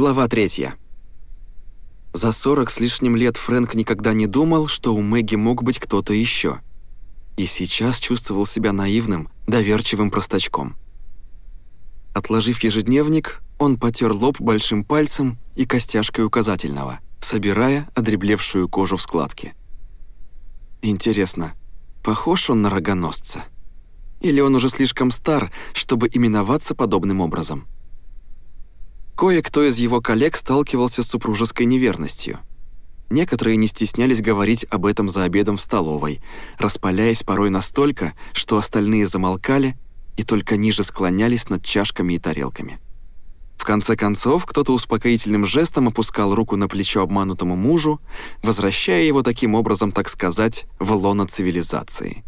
Глава третья. За сорок с лишним лет Фрэнк никогда не думал, что у Мэгги мог быть кто-то еще. И сейчас чувствовал себя наивным, доверчивым простачком. Отложив ежедневник, он потер лоб большим пальцем и костяшкой указательного, собирая одреблевшую кожу в складки. Интересно, похож он на рогоносца? Или он уже слишком стар, чтобы именоваться подобным образом? Кое-кто из его коллег сталкивался с супружеской неверностью. Некоторые не стеснялись говорить об этом за обедом в столовой, распаляясь порой настолько, что остальные замолкали и только ниже склонялись над чашками и тарелками. В конце концов, кто-то успокоительным жестом опускал руку на плечо обманутому мужу, возвращая его таким образом, так сказать, в лоно цивилизации.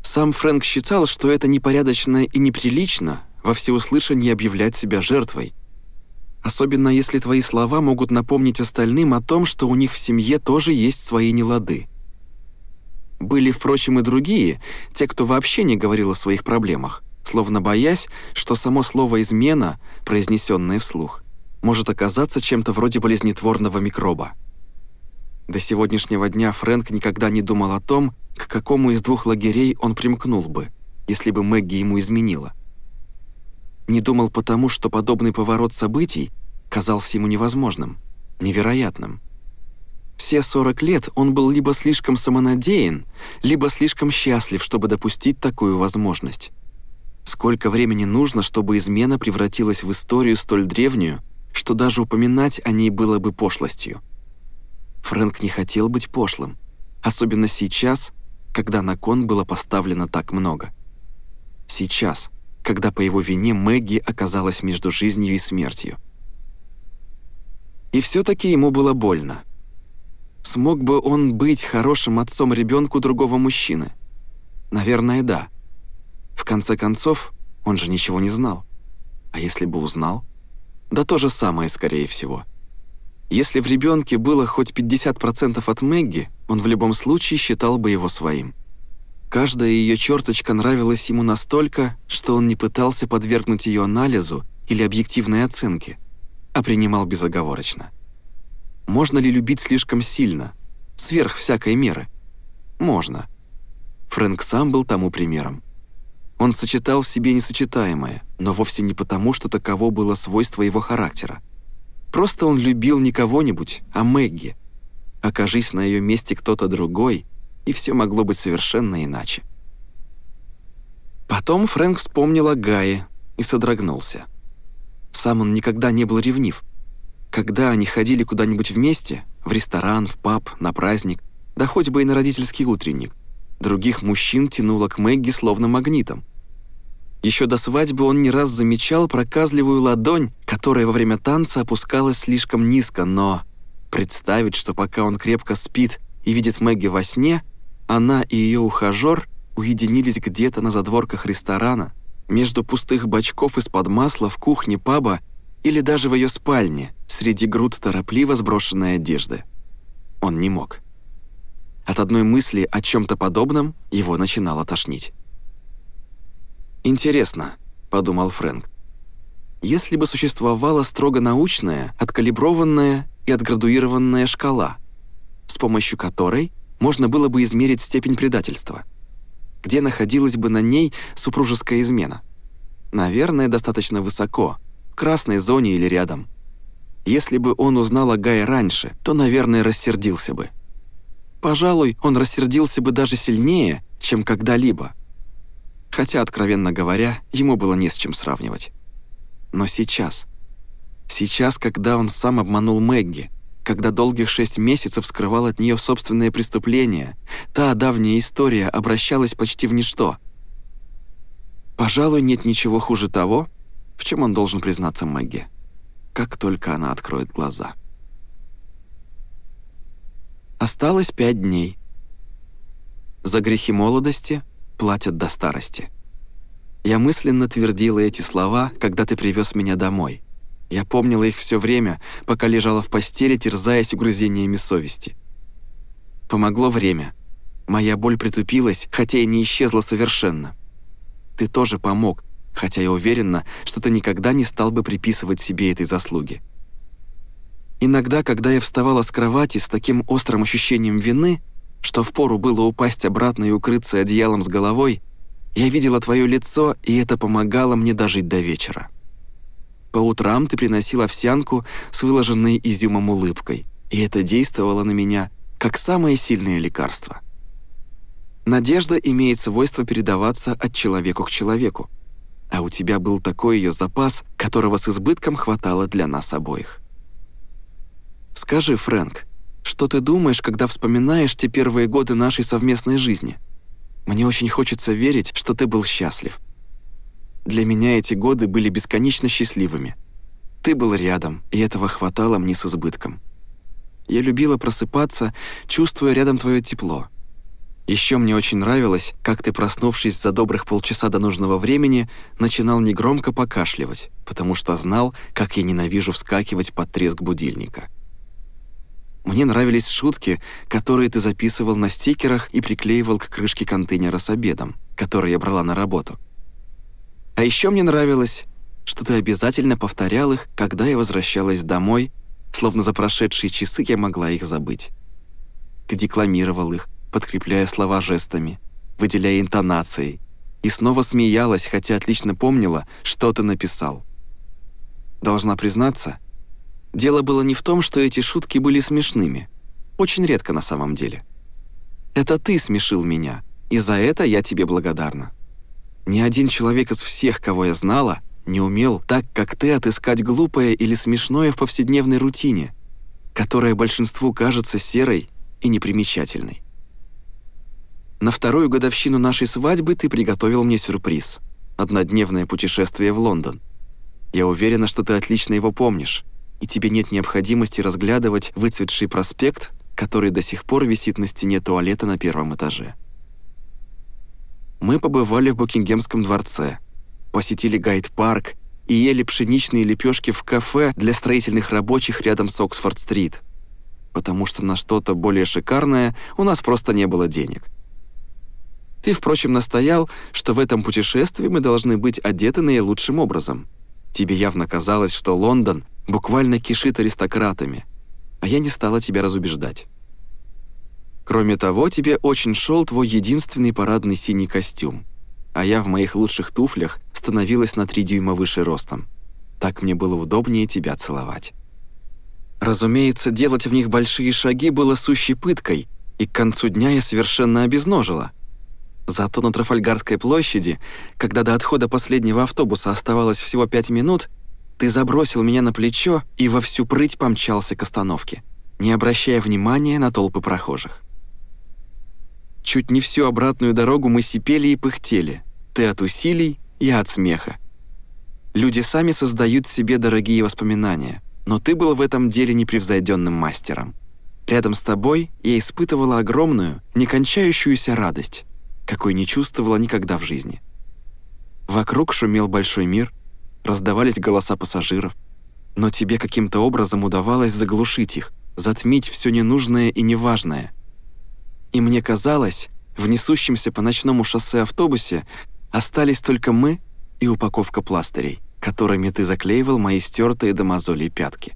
Сам Фрэнк считал, что это непорядочно и неприлично во всеуслышание объявлять себя жертвой. Особенно если твои слова могут напомнить остальным о том, что у них в семье тоже есть свои нелады. Были, впрочем, и другие, те, кто вообще не говорил о своих проблемах, словно боясь, что само слово «измена», произнесенное вслух, может оказаться чем-то вроде болезнетворного микроба. До сегодняшнего дня Фрэнк никогда не думал о том, к какому из двух лагерей он примкнул бы, если бы Мэгги ему изменила. Не думал потому, что подобный поворот событий казался ему невозможным, невероятным. Все 40 лет он был либо слишком самонадеян, либо слишком счастлив, чтобы допустить такую возможность. Сколько времени нужно, чтобы измена превратилась в историю столь древнюю, что даже упоминать о ней было бы пошлостью. Фрэнк не хотел быть пошлым, особенно сейчас, когда на кон было поставлено так много. Сейчас, когда по его вине Мэгги оказалась между жизнью и смертью. И все-таки ему было больно. Смог бы он быть хорошим отцом ребенку другого мужчины? Наверное, да. В конце концов, он же ничего не знал. А если бы узнал? Да то же самое, скорее всего. Если в ребенке было хоть 50% от Мэгги, он в любом случае считал бы его своим. Каждая ее черточка нравилась ему настолько, что он не пытался подвергнуть ее анализу или объективной оценке, а принимал безоговорочно. Можно ли любить слишком сильно, сверх всякой меры? Можно. Фрэнк сам был тому примером. Он сочетал в себе несочетаемое, но вовсе не потому, что таково было свойство его характера. Просто он любил не кого-нибудь, а Мэгги. Окажись на ее месте кто-то другой – и все могло быть совершенно иначе. Потом Фрэнк вспомнил о Гае и содрогнулся. Сам он никогда не был ревнив. Когда они ходили куда-нибудь вместе, в ресторан, в паб, на праздник, да хоть бы и на родительский утренник, других мужчин тянуло к Мэгги словно магнитом. Еще до свадьбы он не раз замечал проказливую ладонь, которая во время танца опускалась слишком низко, но представить, что пока он крепко спит и видит Мэгги во сне – она и ее ухажер уединились где-то на задворках ресторана, между пустых бачков из-под масла в кухне паба или даже в ее спальне, среди груд торопливо сброшенной одежды. Он не мог. От одной мысли о чем-то подобном его начинало тошнить. «Интересно», — подумал Фрэнк, «если бы существовала строго научная, откалиброванная и отградуированная шкала, с помощью которой можно было бы измерить степень предательства. Где находилась бы на ней супружеская измена? Наверное, достаточно высоко, в красной зоне или рядом. Если бы он узнал о Гае раньше, то, наверное, рассердился бы. Пожалуй, он рассердился бы даже сильнее, чем когда-либо. Хотя, откровенно говоря, ему было не с чем сравнивать. Но сейчас... Сейчас, когда он сам обманул Мэгги, когда долгих шесть месяцев скрывал от нее собственное преступление, та давняя история обращалась почти в ничто. Пожалуй, нет ничего хуже того, в чем он должен признаться Мэгги, как только она откроет глаза. Осталось пять дней. За грехи молодости платят до старости. Я мысленно твердила эти слова, когда ты привез меня домой. Я помнила их все время, пока лежала в постели, терзаясь угрызениями совести. Помогло время. Моя боль притупилась, хотя и не исчезла совершенно. Ты тоже помог, хотя я уверена, что ты никогда не стал бы приписывать себе этой заслуги. Иногда, когда я вставала с кровати с таким острым ощущением вины, что впору было упасть обратно и укрыться одеялом с головой, я видела твое лицо, и это помогало мне дожить до вечера. По утрам ты приносил овсянку с выложенной изюмом улыбкой, и это действовало на меня как самое сильное лекарство. Надежда имеет свойство передаваться от человека к человеку, а у тебя был такой ее запас, которого с избытком хватало для нас обоих. Скажи, Фрэнк, что ты думаешь, когда вспоминаешь те первые годы нашей совместной жизни? Мне очень хочется верить, что ты был счастлив. Для меня эти годы были бесконечно счастливыми. Ты был рядом, и этого хватало мне с избытком. Я любила просыпаться, чувствуя рядом твое тепло. Еще мне очень нравилось, как ты, проснувшись за добрых полчаса до нужного времени, начинал негромко покашливать, потому что знал, как я ненавижу вскакивать под треск будильника. Мне нравились шутки, которые ты записывал на стикерах и приклеивал к крышке контейнера с обедом, который я брала на работу. А еще мне нравилось, что ты обязательно повторял их, когда я возвращалась домой, словно за прошедшие часы я могла их забыть. Ты декламировал их, подкрепляя слова жестами, выделяя интонацией, и снова смеялась, хотя отлично помнила, что ты написал. Должна признаться, Дело было не в том, что эти шутки были смешными. Очень редко на самом деле. Это ты смешил меня, и за это я тебе благодарна. Ни один человек из всех, кого я знала, не умел так, как ты, отыскать глупое или смешное в повседневной рутине, которая большинству кажется серой и непримечательной. На вторую годовщину нашей свадьбы ты приготовил мне сюрприз – однодневное путешествие в Лондон. Я уверена, что ты отлично его помнишь и тебе нет необходимости разглядывать выцветший проспект, который до сих пор висит на стене туалета на первом этаже. Мы побывали в Букингемском дворце, посетили Гайд-парк и ели пшеничные лепешки в кафе для строительных рабочих рядом с Оксфорд-стрит, потому что на что-то более шикарное у нас просто не было денег. Ты, впрочем, настоял, что в этом путешествии мы должны быть одеты наилучшим образом. Тебе явно казалось, что Лондон буквально кишит аристократами, а я не стала тебя разубеждать. Кроме того, тебе очень шел твой единственный парадный синий костюм, а я в моих лучших туфлях становилась на три дюйма выше ростом. Так мне было удобнее тебя целовать. Разумеется, делать в них большие шаги было сущей пыткой, и к концу дня я совершенно обезножила. Зато на Трафальгарской площади, когда до отхода последнего автобуса оставалось всего пять минут, ты забросил меня на плечо и во всю прыть помчался к остановке, не обращая внимания на толпы прохожих. Чуть не всю обратную дорогу мы сипели и пыхтели. Ты от усилий, я от смеха. Люди сами создают себе дорогие воспоминания, но ты был в этом деле непревзойденным мастером. Рядом с тобой я испытывала огромную, некончающуюся радость, какой не чувствовала никогда в жизни. Вокруг шумел большой мир — раздавались голоса пассажиров. Но тебе каким-то образом удавалось заглушить их, затмить все ненужное и неважное. И мне казалось, в несущемся по ночному шоссе автобусе остались только мы и упаковка пластырей, которыми ты заклеивал мои стертые до мозолей пятки.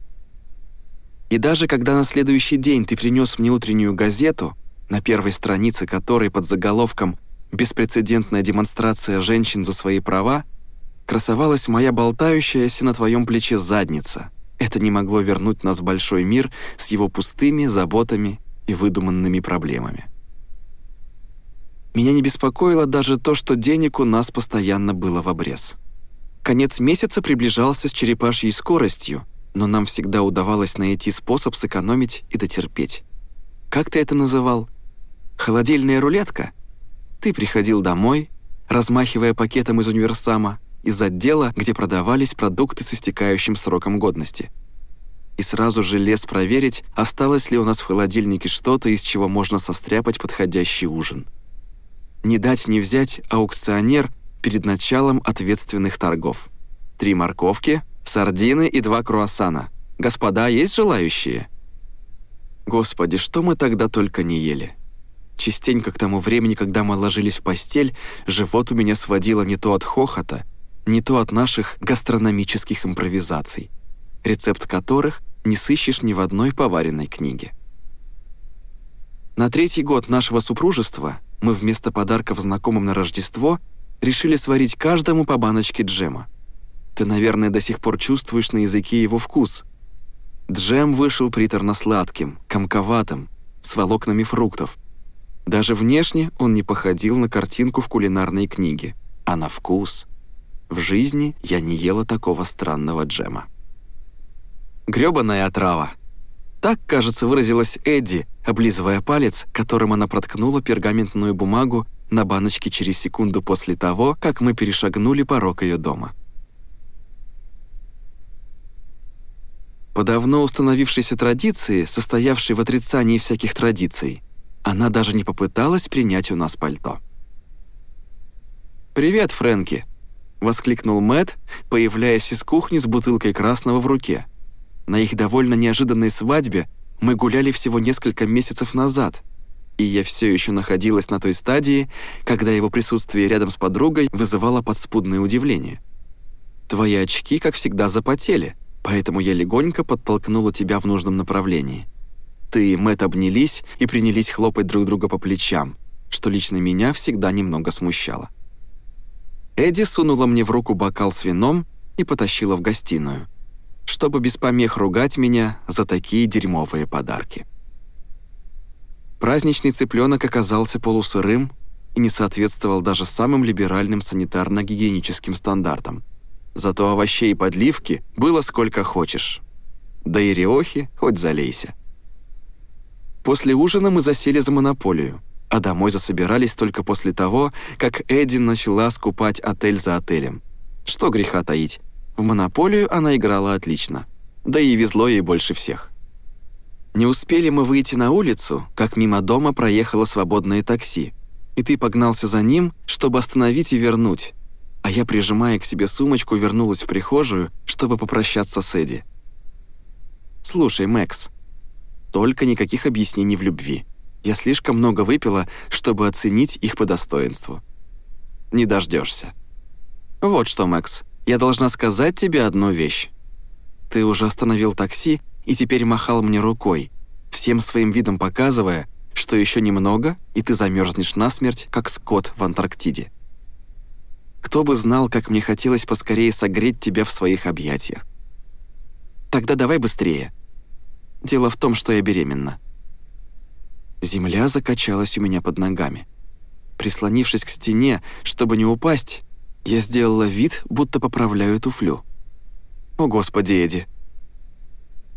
И даже когда на следующий день ты принес мне утреннюю газету, на первой странице которой под заголовком «Беспрецедентная демонстрация женщин за свои права» красовалась моя болтающаяся на твоем плече задница. Это не могло вернуть нас в большой мир с его пустыми заботами и выдуманными проблемами. Меня не беспокоило даже то, что денег у нас постоянно было в обрез. Конец месяца приближался с черепашьей скоростью, но нам всегда удавалось найти способ сэкономить и дотерпеть. Как ты это называл? Холодильная рулетка? Ты приходил домой, размахивая пакетом из универсама, из отдела, где продавались продукты с истекающим сроком годности. И сразу же лез проверить, осталось ли у нас в холодильнике что-то, из чего можно состряпать подходящий ужин. Не дать не взять аукционер перед началом ответственных торгов. Три морковки, сардины и два круассана. Господа, есть желающие? Господи, что мы тогда только не ели. Частенько к тому времени, когда мы ложились в постель, живот у меня сводило не то от хохота, не то от наших гастрономических импровизаций, рецепт которых не сыщешь ни в одной поваренной книге. На третий год нашего супружества мы вместо подарков знакомым на Рождество решили сварить каждому по баночке джема. Ты, наверное, до сих пор чувствуешь на языке его вкус. Джем вышел приторно-сладким, комковатым, с волокнами фруктов. Даже внешне он не походил на картинку в кулинарной книге, а на вкус. В жизни я не ела такого странного джема. Грёбаная отрава. Так, кажется, выразилась Эдди, облизывая палец, которым она проткнула пергаментную бумагу на баночке через секунду после того, как мы перешагнули порог ее дома. По давно установившейся традиции, состоявшей в отрицании всяких традиций, она даже не попыталась принять у нас пальто. «Привет, Фрэнки!» — воскликнул Мэт, появляясь из кухни с бутылкой красного в руке. На их довольно неожиданной свадьбе мы гуляли всего несколько месяцев назад, и я все еще находилась на той стадии, когда его присутствие рядом с подругой вызывало подспудное удивление. «Твои очки, как всегда, запотели, поэтому я легонько подтолкнула тебя в нужном направлении. Ты и Мэтт обнялись и принялись хлопать друг друга по плечам, что лично меня всегда немного смущало. Эдди сунула мне в руку бокал с вином и потащила в гостиную, чтобы без помех ругать меня за такие дерьмовые подарки. Праздничный цыпленок оказался полусырым и не соответствовал даже самым либеральным санитарно-гигиеническим стандартам. Зато овощей и подливки было сколько хочешь. Да и риохи хоть залейся. После ужина мы засели за монополию, а домой засобирались только после того, как Эдди начала скупать отель за отелем. Что греха таить, в монополию она играла отлично. Да и везло ей больше всех. Не успели мы выйти на улицу, как мимо дома проехало свободное такси, и ты погнался за ним, чтобы остановить и вернуть. А я, прижимая к себе сумочку, вернулась в прихожую, чтобы попрощаться с Эдди. «Слушай, Мэкс, только никаких объяснений в любви. Я слишком много выпила, чтобы оценить их по достоинству». «Не дождешься. «Вот что, Мэкс, я должна сказать тебе одну вещь. Ты уже остановил такси и теперь махал мне рукой, всем своим видом показывая, что еще немного, и ты замерзнешь насмерть, как скот в Антарктиде. Кто бы знал, как мне хотелось поскорее согреть тебя в своих объятиях. Тогда давай быстрее. Дело в том, что я беременна. Земля закачалась у меня под ногами. Прислонившись к стене, чтобы не упасть, я сделала вид, будто поправляю туфлю. О, Господи, Эдди,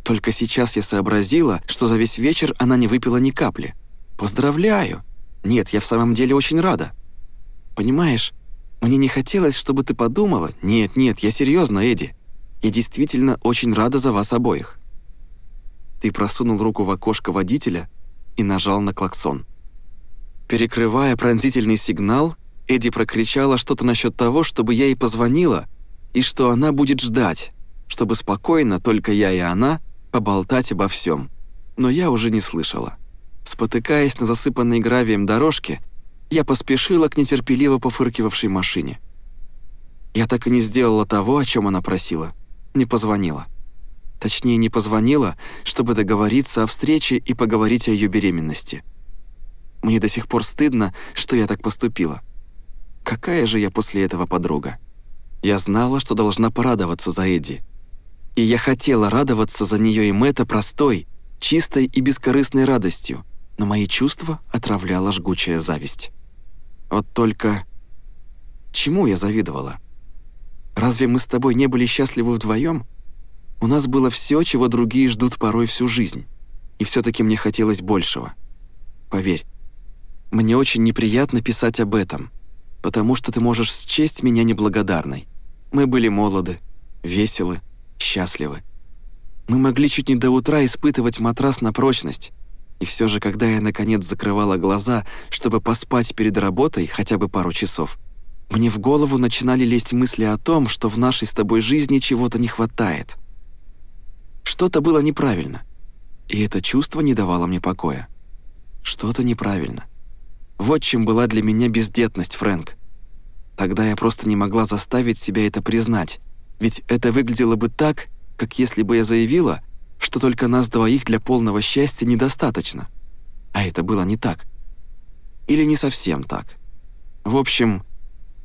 только сейчас я сообразила, что за весь вечер она не выпила ни капли. Поздравляю! Нет, я в самом деле очень рада. Понимаешь, мне не хотелось, чтобы ты подумала... Нет, нет, я серьезно, Эдди. Я действительно очень рада за вас обоих. Ты просунул руку в окошко водителя и нажал на клаксон. Перекрывая пронзительный сигнал, Эдди прокричала что-то насчет того, чтобы я ей позвонила, и что она будет ждать, чтобы спокойно, только я и она, поболтать обо всем, но я уже не слышала. Спотыкаясь на засыпанной гравием дорожке, я поспешила к нетерпеливо пофыркивавшей машине. Я так и не сделала того, о чем она просила. Не позвонила. Точнее, не позвонила, чтобы договориться о встрече и поговорить о ее беременности. Мне до сих пор стыдно, что я так поступила. Какая же я после этого подруга? Я знала, что должна порадоваться за Эдди, и я хотела радоваться за нее и Мэтта простой, чистой и бескорыстной радостью, но мои чувства отравляла жгучая зависть. Вот только... Чему я завидовала? Разве мы с тобой не были счастливы вдвоем? У нас было все, чего другие ждут порой всю жизнь. И все таки мне хотелось большего. Поверь, мне очень неприятно писать об этом, потому что ты можешь счесть меня неблагодарной. Мы были молоды, веселы, счастливы. Мы могли чуть не до утра испытывать матрас на прочность. И все же, когда я наконец закрывала глаза, чтобы поспать перед работой хотя бы пару часов, мне в голову начинали лезть мысли о том, что в нашей с тобой жизни чего-то не хватает. Что-то было неправильно. И это чувство не давало мне покоя. Что-то неправильно. Вот чем была для меня бездетность, Фрэнк. Тогда я просто не могла заставить себя это признать, ведь это выглядело бы так, как если бы я заявила, что только нас двоих для полного счастья недостаточно. А это было не так. Или не совсем так. В общем,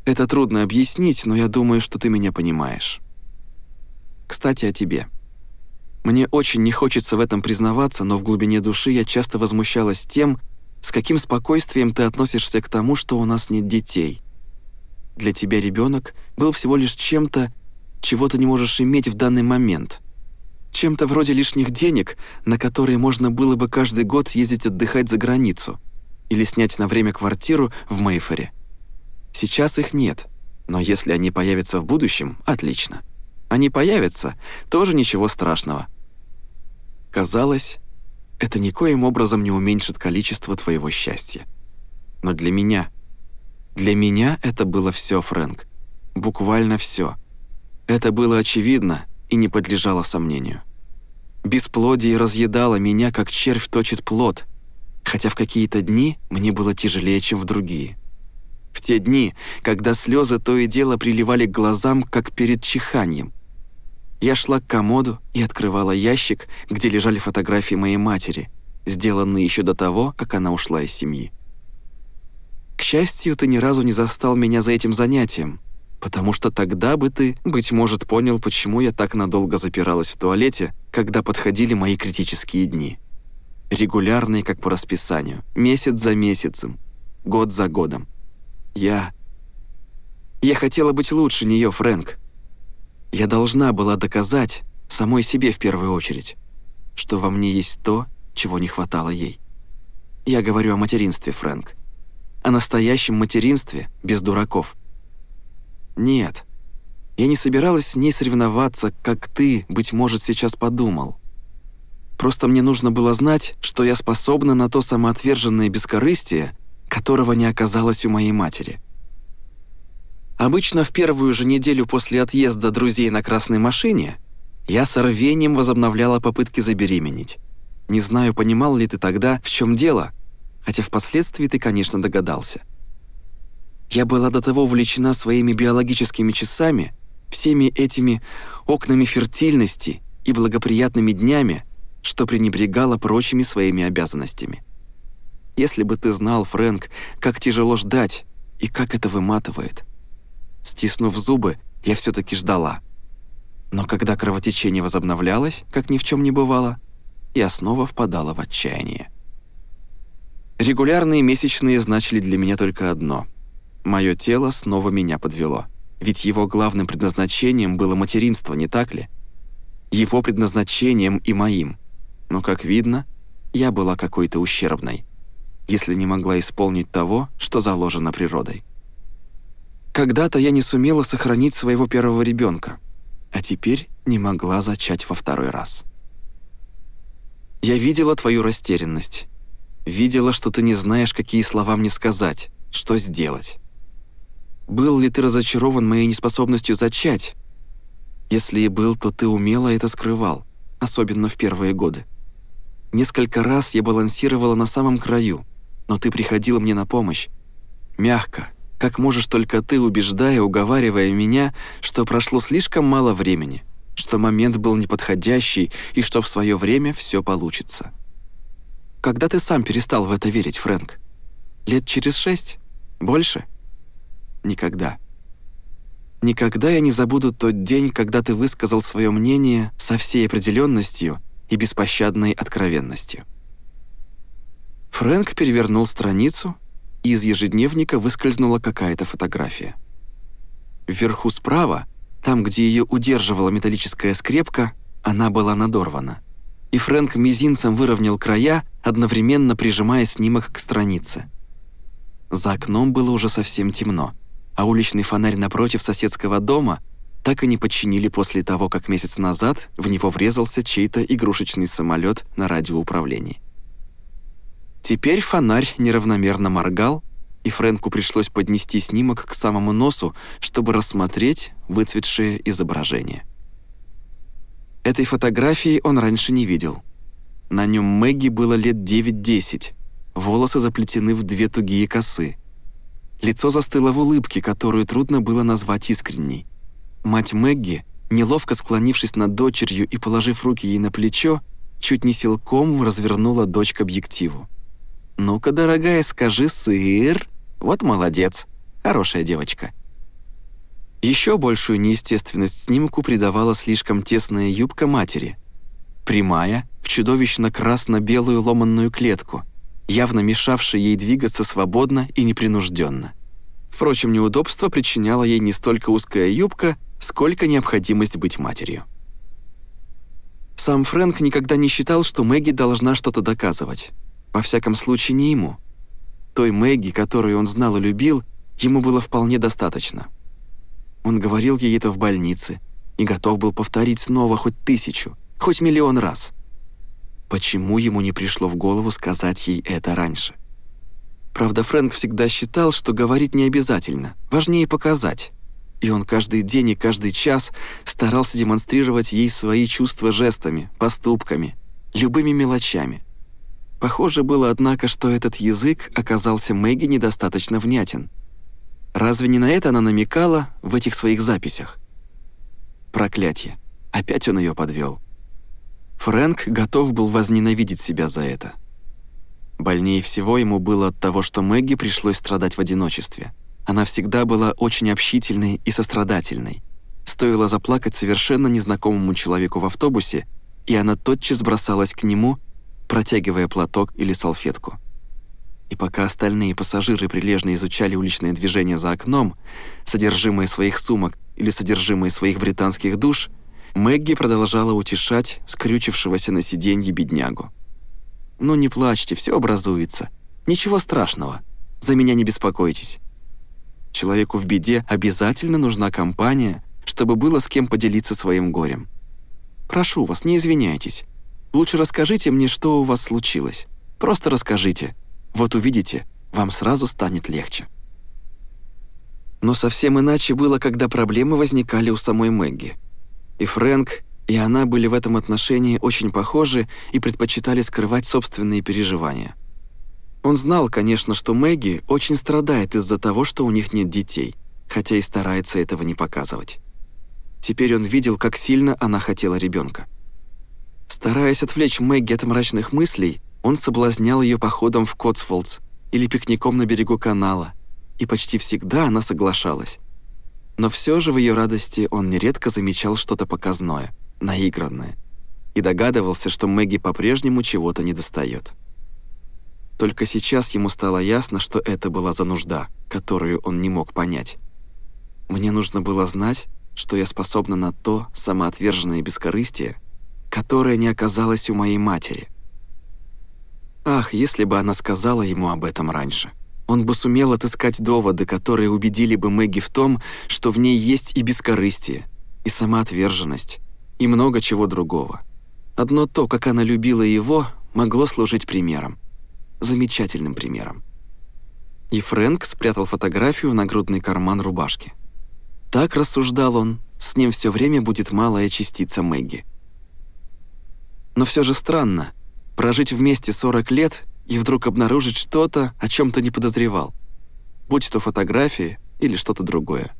это трудно объяснить, но я думаю, что ты меня понимаешь. Кстати, о тебе. Мне очень не хочется в этом признаваться, но в глубине души я часто возмущалась тем, с каким спокойствием ты относишься к тому, что у нас нет детей. Для тебя ребенок был всего лишь чем-то, чего ты не можешь иметь в данный момент. Чем-то вроде лишних денег, на которые можно было бы каждый год ездить отдыхать за границу или снять на время квартиру в Мейфоре. Сейчас их нет, но если они появятся в будущем, отлично. Они появятся, тоже ничего страшного. Казалось, это никоим образом не уменьшит количество твоего счастья. Но для меня... Для меня это было все, Фрэнк. Буквально все. Это было очевидно и не подлежало сомнению. Бесплодие разъедало меня, как червь точит плод, хотя в какие-то дни мне было тяжелее, чем в другие. В те дни, когда слезы то и дело приливали к глазам, как перед чиханием, я шла к комоду и открывала ящик, где лежали фотографии моей матери, сделанные еще до того, как она ушла из семьи. К счастью, ты ни разу не застал меня за этим занятием, потому что тогда бы ты, быть может, понял, почему я так надолго запиралась в туалете, когда подходили мои критические дни. Регулярные, как по расписанию, месяц за месяцем, год за годом. Я... Я хотела быть лучше нее, Фрэнк, я должна была доказать, самой себе в первую очередь, что во мне есть то, чего не хватало ей. Я говорю о материнстве, Фрэнк. О настоящем материнстве, без дураков. Нет, я не собиралась с ней соревноваться, как ты, быть может, сейчас подумал. Просто мне нужно было знать, что я способна на то самоотверженное бескорыстие, которого не оказалось у моей матери. Обычно в первую же неделю после отъезда друзей на красной машине я с рвением возобновляла попытки забеременеть. Не знаю, понимал ли ты тогда, в чем дело, хотя впоследствии ты, конечно, догадался. Я была до того увлечена своими биологическими часами, всеми этими окнами фертильности и благоприятными днями, что пренебрегала прочими своими обязанностями. Если бы ты знал, Фрэнк, как тяжело ждать и как это выматывает. Стиснув зубы, я все-таки ждала. Но когда кровотечение возобновлялось, как ни в чем не бывало, я снова впадала в отчаяние. Регулярные месячные значили для меня только одно. Мое тело снова меня подвело. Ведь его главным предназначением было материнство, не так ли? Его предназначением и моим. Но, как видно, я была какой-то ущербной, если не могла исполнить того, что заложено природой. Когда-то я не сумела сохранить своего первого ребенка, а теперь не могла зачать во второй раз. Я видела твою растерянность. Видела, что ты не знаешь, какие слова мне сказать, что сделать. Был ли ты разочарован моей неспособностью зачать? Если и был, то ты умело это скрывал, особенно в первые годы. Несколько раз я балансировала на самом краю, но ты приходила мне на помощь. Мягко, как можешь только ты, убеждая, уговаривая меня, что прошло слишком мало времени, что момент был неподходящий и что в свое время все получится. Когда ты сам перестал в это верить, Фрэнк? Лет через шесть? Больше? Никогда. Никогда я не забуду тот день, когда ты высказал свое мнение со всей определенностью и беспощадной откровенностью. Фрэнк перевернул страницу и из ежедневника выскользнула какая-то фотография. Вверху справа, там, где ее удерживала металлическая скрепка, она была надорвана. И Фрэнк мизинцем выровнял края, одновременно прижимая снимок к странице. За окном было уже совсем темно, а уличный фонарь напротив соседского дома так и не починили после того, как месяц назад в него врезался чей-то игрушечный самолет на радиоуправлении. Теперь фонарь неравномерно моргал, и Фрэнку пришлось поднести снимок к самому носу, чтобы рассмотреть выцветшее изображение. Этой фотографии он раньше не видел. На нем Мэгги было лет 9-10, волосы заплетены в две тугие косы. Лицо застыло в улыбке, которую трудно было назвать искренней. Мать Мэгги, неловко склонившись над дочерью и положив руки ей на плечо, чуть не силком развернула дочь к объективу. «Ну-ка, дорогая, скажи сыр. Вот молодец. Хорошая девочка». Еще большую неестественность снимку придавала слишком тесная юбка матери. Прямая, в чудовищно красно-белую ломанную клетку, явно мешавшая ей двигаться свободно и непринужденно. Впрочем, неудобство причиняла ей не столько узкая юбка, сколько необходимость быть матерью. Сам Фрэнк никогда не считал, что Мэгги должна что-то доказывать. Во всяком случае, не ему. Той Мэгги, которую он знал и любил, ему было вполне достаточно. Он говорил ей это в больнице и готов был повторить снова хоть тысячу, хоть миллион раз. Почему ему не пришло в голову сказать ей это раньше? Правда, Фрэнк всегда считал, что говорить не обязательно, важнее показать и он каждый день и каждый час старался демонстрировать ей свои чувства жестами, поступками, любыми мелочами. Похоже было, однако, что этот язык оказался Мэгги недостаточно внятен. Разве не на это она намекала в этих своих записях? Проклятие. Опять он ее подвел. Фрэнк готов был возненавидеть себя за это. Больнее всего ему было от того, что Мэгги пришлось страдать в одиночестве – она всегда была очень общительной и сострадательной. Стоило заплакать совершенно незнакомому человеку в автобусе, и она тотчас бросалась к нему, протягивая платок или салфетку. И пока остальные пассажиры прилежно изучали уличное движение за окном, содержимое своих сумок или содержимое своих британских душ, Мэгги продолжала утешать скрючившегося на сиденье беднягу. «Ну не плачьте, все образуется. Ничего страшного. За меня не беспокойтесь. Человеку в беде обязательно нужна компания, чтобы было с кем поделиться своим горем. Прошу вас, не извиняйтесь. Лучше расскажите мне, что у вас случилось. Просто расскажите. Вот увидите, вам сразу станет легче. Но совсем иначе было, когда проблемы возникали у самой Мэгги. И Фрэнк, и она были в этом отношении очень похожи и предпочитали скрывать собственные переживания. Он знал, конечно, что Мэгги очень страдает из-за того, что у них нет детей, хотя и старается этого не показывать. Теперь он видел, как сильно она хотела ребенка. Стараясь отвлечь Мэгги от мрачных мыслей, он соблазнял ее походом в Котсфолдс или пикником на берегу канала, и почти всегда она соглашалась. Но все же в ее радости он нередко замечал что-то показное, наигранное, и догадывался, что Мэгги по-прежнему чего-то недостает. Только сейчас ему стало ясно, что это была за нужда, которую он не мог понять. Мне нужно было знать, что я способна на то самоотверженное бескорыстие, которое не оказалось у моей матери. Ах, если бы она сказала ему об этом раньше. Он бы сумел отыскать доводы, которые убедили бы Мэгги в том, что в ней есть и бескорыстие, и самоотверженность, и много чего другого. Одно то, как она любила его, могло служить примером замечательным примером. И Фрэнк спрятал фотографию на грудный карман рубашки. Так рассуждал он, с ним все время будет малая частица Мэгги. Но все же странно, прожить вместе 40 лет и вдруг обнаружить что-то, о чем то не подозревал. Будь то фотографии или что-то другое.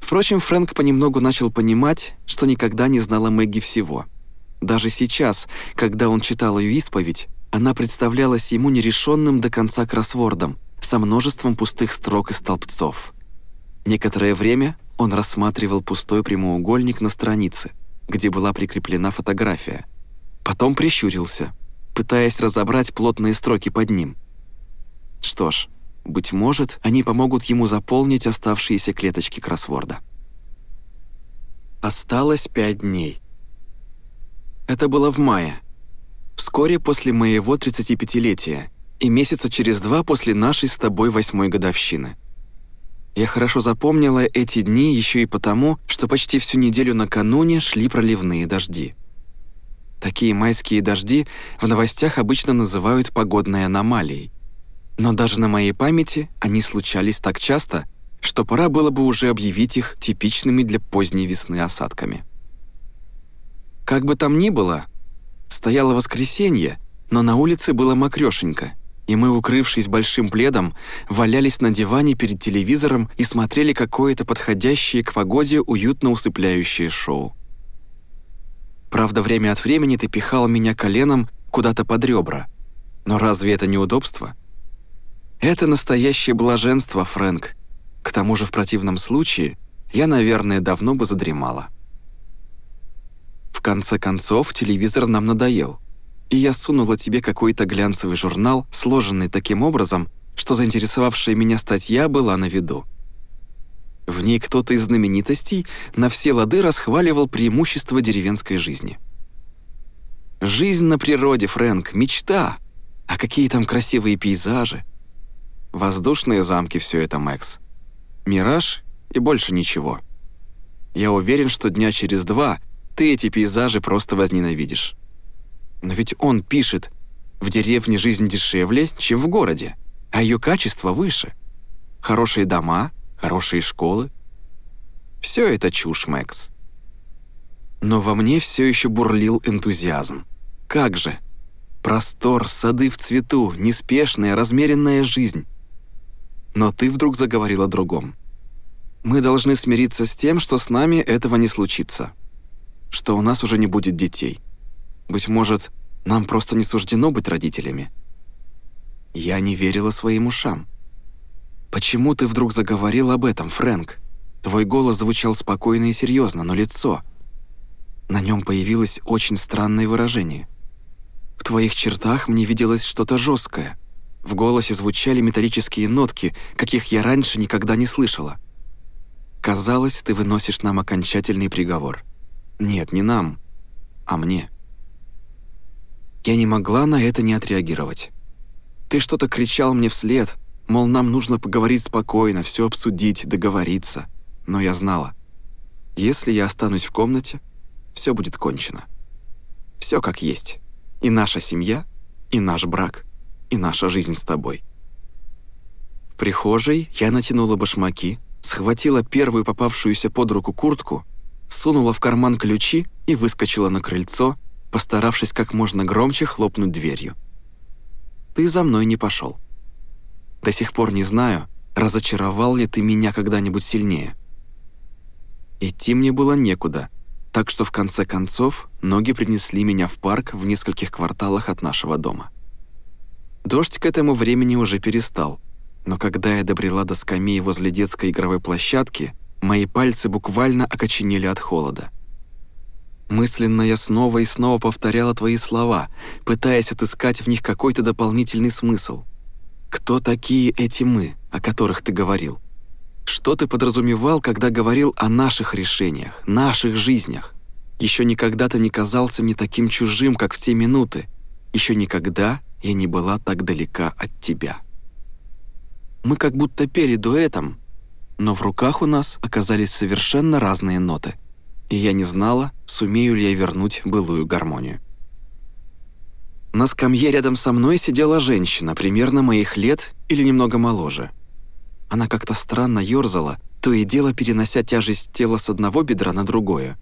Впрочем, Фрэнк понемногу начал понимать, что никогда не знала Мэгги всего. Даже сейчас, когда он читал ее исповедь, она представлялась ему нерешенным до конца кроссвордом, со множеством пустых строк и столбцов. Некоторое время он рассматривал пустой прямоугольник на странице, где была прикреплена фотография. Потом прищурился, пытаясь разобрать плотные строки под ним. Что ж, быть может, они помогут ему заполнить оставшиеся клеточки кроссворда. Осталось пять дней. Это было в мае, вскоре после моего 35-летия и месяца через два после нашей с тобой восьмой годовщины. Я хорошо запомнила эти дни еще и потому, что почти всю неделю накануне шли проливные дожди. Такие майские дожди в новостях обычно называют погодной аномалией. Но даже на моей памяти они случались так часто, что пора было бы уже объявить их типичными для поздней весны осадками. Как бы там ни было, Стояло воскресенье, но на улице было мокрёшенько, и мы, укрывшись большим пледом, валялись на диване перед телевизором и смотрели какое-то подходящее к погоде уютно усыпляющее шоу. Правда, время от времени ты пихал меня коленом куда-то под ребра. Но разве это не удобство? Это настоящее блаженство, Фрэнк. К тому же в противном случае я, наверное, давно бы задремала. В конце концов, телевизор нам надоел, и я сунула тебе какой-то глянцевый журнал, сложенный таким образом, что заинтересовавшая меня статья была на виду. В ней кто-то из знаменитостей на все лады расхваливал преимущества деревенской жизни. Жизнь на природе, Фрэнк, мечта. А какие там красивые пейзажи. Воздушные замки все это, Мэкс. Мираж и больше ничего. Я уверен, что дня через два ты эти пейзажи просто возненавидишь. Но ведь он пишет, в деревне жизнь дешевле, чем в городе, а ее качество выше. Хорошие дома, хорошие школы. Все это чушь, Мэкс. Но во мне все еще бурлил энтузиазм. Как же? Простор, сады в цвету, неспешная, размеренная жизнь. Но ты вдруг заговорил о другом. Мы должны смириться с тем, что с нами этого не случится. Что у нас уже не будет детей. Быть может, нам просто не суждено быть родителями. Я не верила своим ушам. «Почему ты вдруг заговорил об этом, Фрэнк? Твой голос звучал спокойно и серьезно, но лицо...» На нем появилось очень странное выражение. В твоих чертах мне виделось что-то жесткое. В голосе звучали металлические нотки, каких я раньше никогда не слышала. Казалось, ты выносишь нам окончательный приговор. Нет, не нам, а мне. Я не могла на это не отреагировать. Ты что-то кричал мне вслед, мол, нам нужно поговорить спокойно, все обсудить, договориться. Но я знала, если я останусь в комнате, все будет кончено. Все как есть. И наша семья, и наш брак, и наша жизнь с тобой. В прихожей я натянула башмаки, схватила первую попавшуюся под руку куртку, сунула в карман ключи и выскочила на крыльцо, постаравшись как можно громче хлопнуть дверью. Ты за мной не пошел. До сих пор не знаю, разочаровал ли ты меня когда-нибудь сильнее. Идти мне было некуда, так что в конце концов ноги принесли меня в парк в нескольких кварталах от нашего дома. Дождь к этому времени уже перестал, но когда я добрела до скамеи возле детской игровой площадки, мои пальцы буквально окоченели от холода. Мысленно я снова и снова повторяла твои слова, пытаясь отыскать в них какой-то дополнительный смысл. Кто такие эти «мы», о которых ты говорил? Что ты подразумевал, когда говорил о наших решениях, наших жизнях? Еще никогда ты не казался мне таким чужим, как в те минуты. Еще никогда я не была так далека от тебя. Мы как будто пели дуэтом, но в руках у нас оказались совершенно разные ноты, и я не знала, сумею ли я вернуть былую гармонию. На скамье рядом со мной сидела женщина, примерно моих лет или немного моложе. Она как-то странно ёрзала, то и дело перенося тяжесть тела с одного бедра на другое.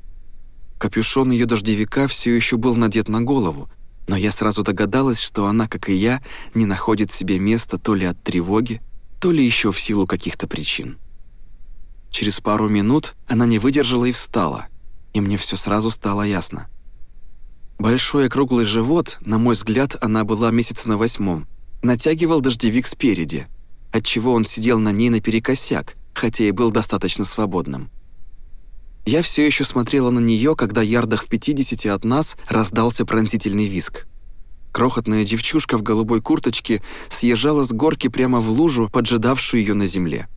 Капюшон ее дождевика все еще был надет на голову, но я сразу догадалась, что она, как и я, не находит себе места то ли от тревоги, то ли еще в силу каких-то причин. Через пару минут она не выдержала и встала, и мне все сразу стало ясно. Большой округлый живот, на мой взгляд, она была месяц на восьмом, натягивал дождевик спереди, отчего он сидел на ней наперекосяк, хотя и был достаточно свободным. Я все еще смотрела на нее, когда ярдах в 50 от нас раздался пронзительный виск. Крохотная девчушка в голубой курточке съезжала с горки прямо в лужу, поджидавшую ее на земле.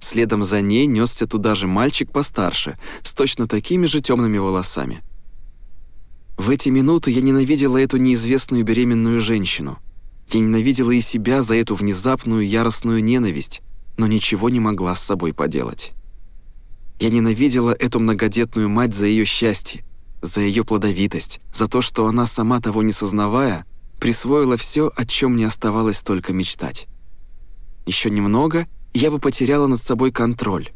Следом за ней несся туда же мальчик постарше, с точно такими же темными волосами. В эти минуты я ненавидела эту неизвестную беременную женщину. Я ненавидела и себя за эту внезапную яростную ненависть, но ничего не могла с собой поделать. Я ненавидела эту многодетную мать за ее счастье, за ее плодовитость, за то, что она, сама того не сознавая, присвоила все, о чем мне оставалось только мечтать. Еще немного, я бы потеряла над собой контроль,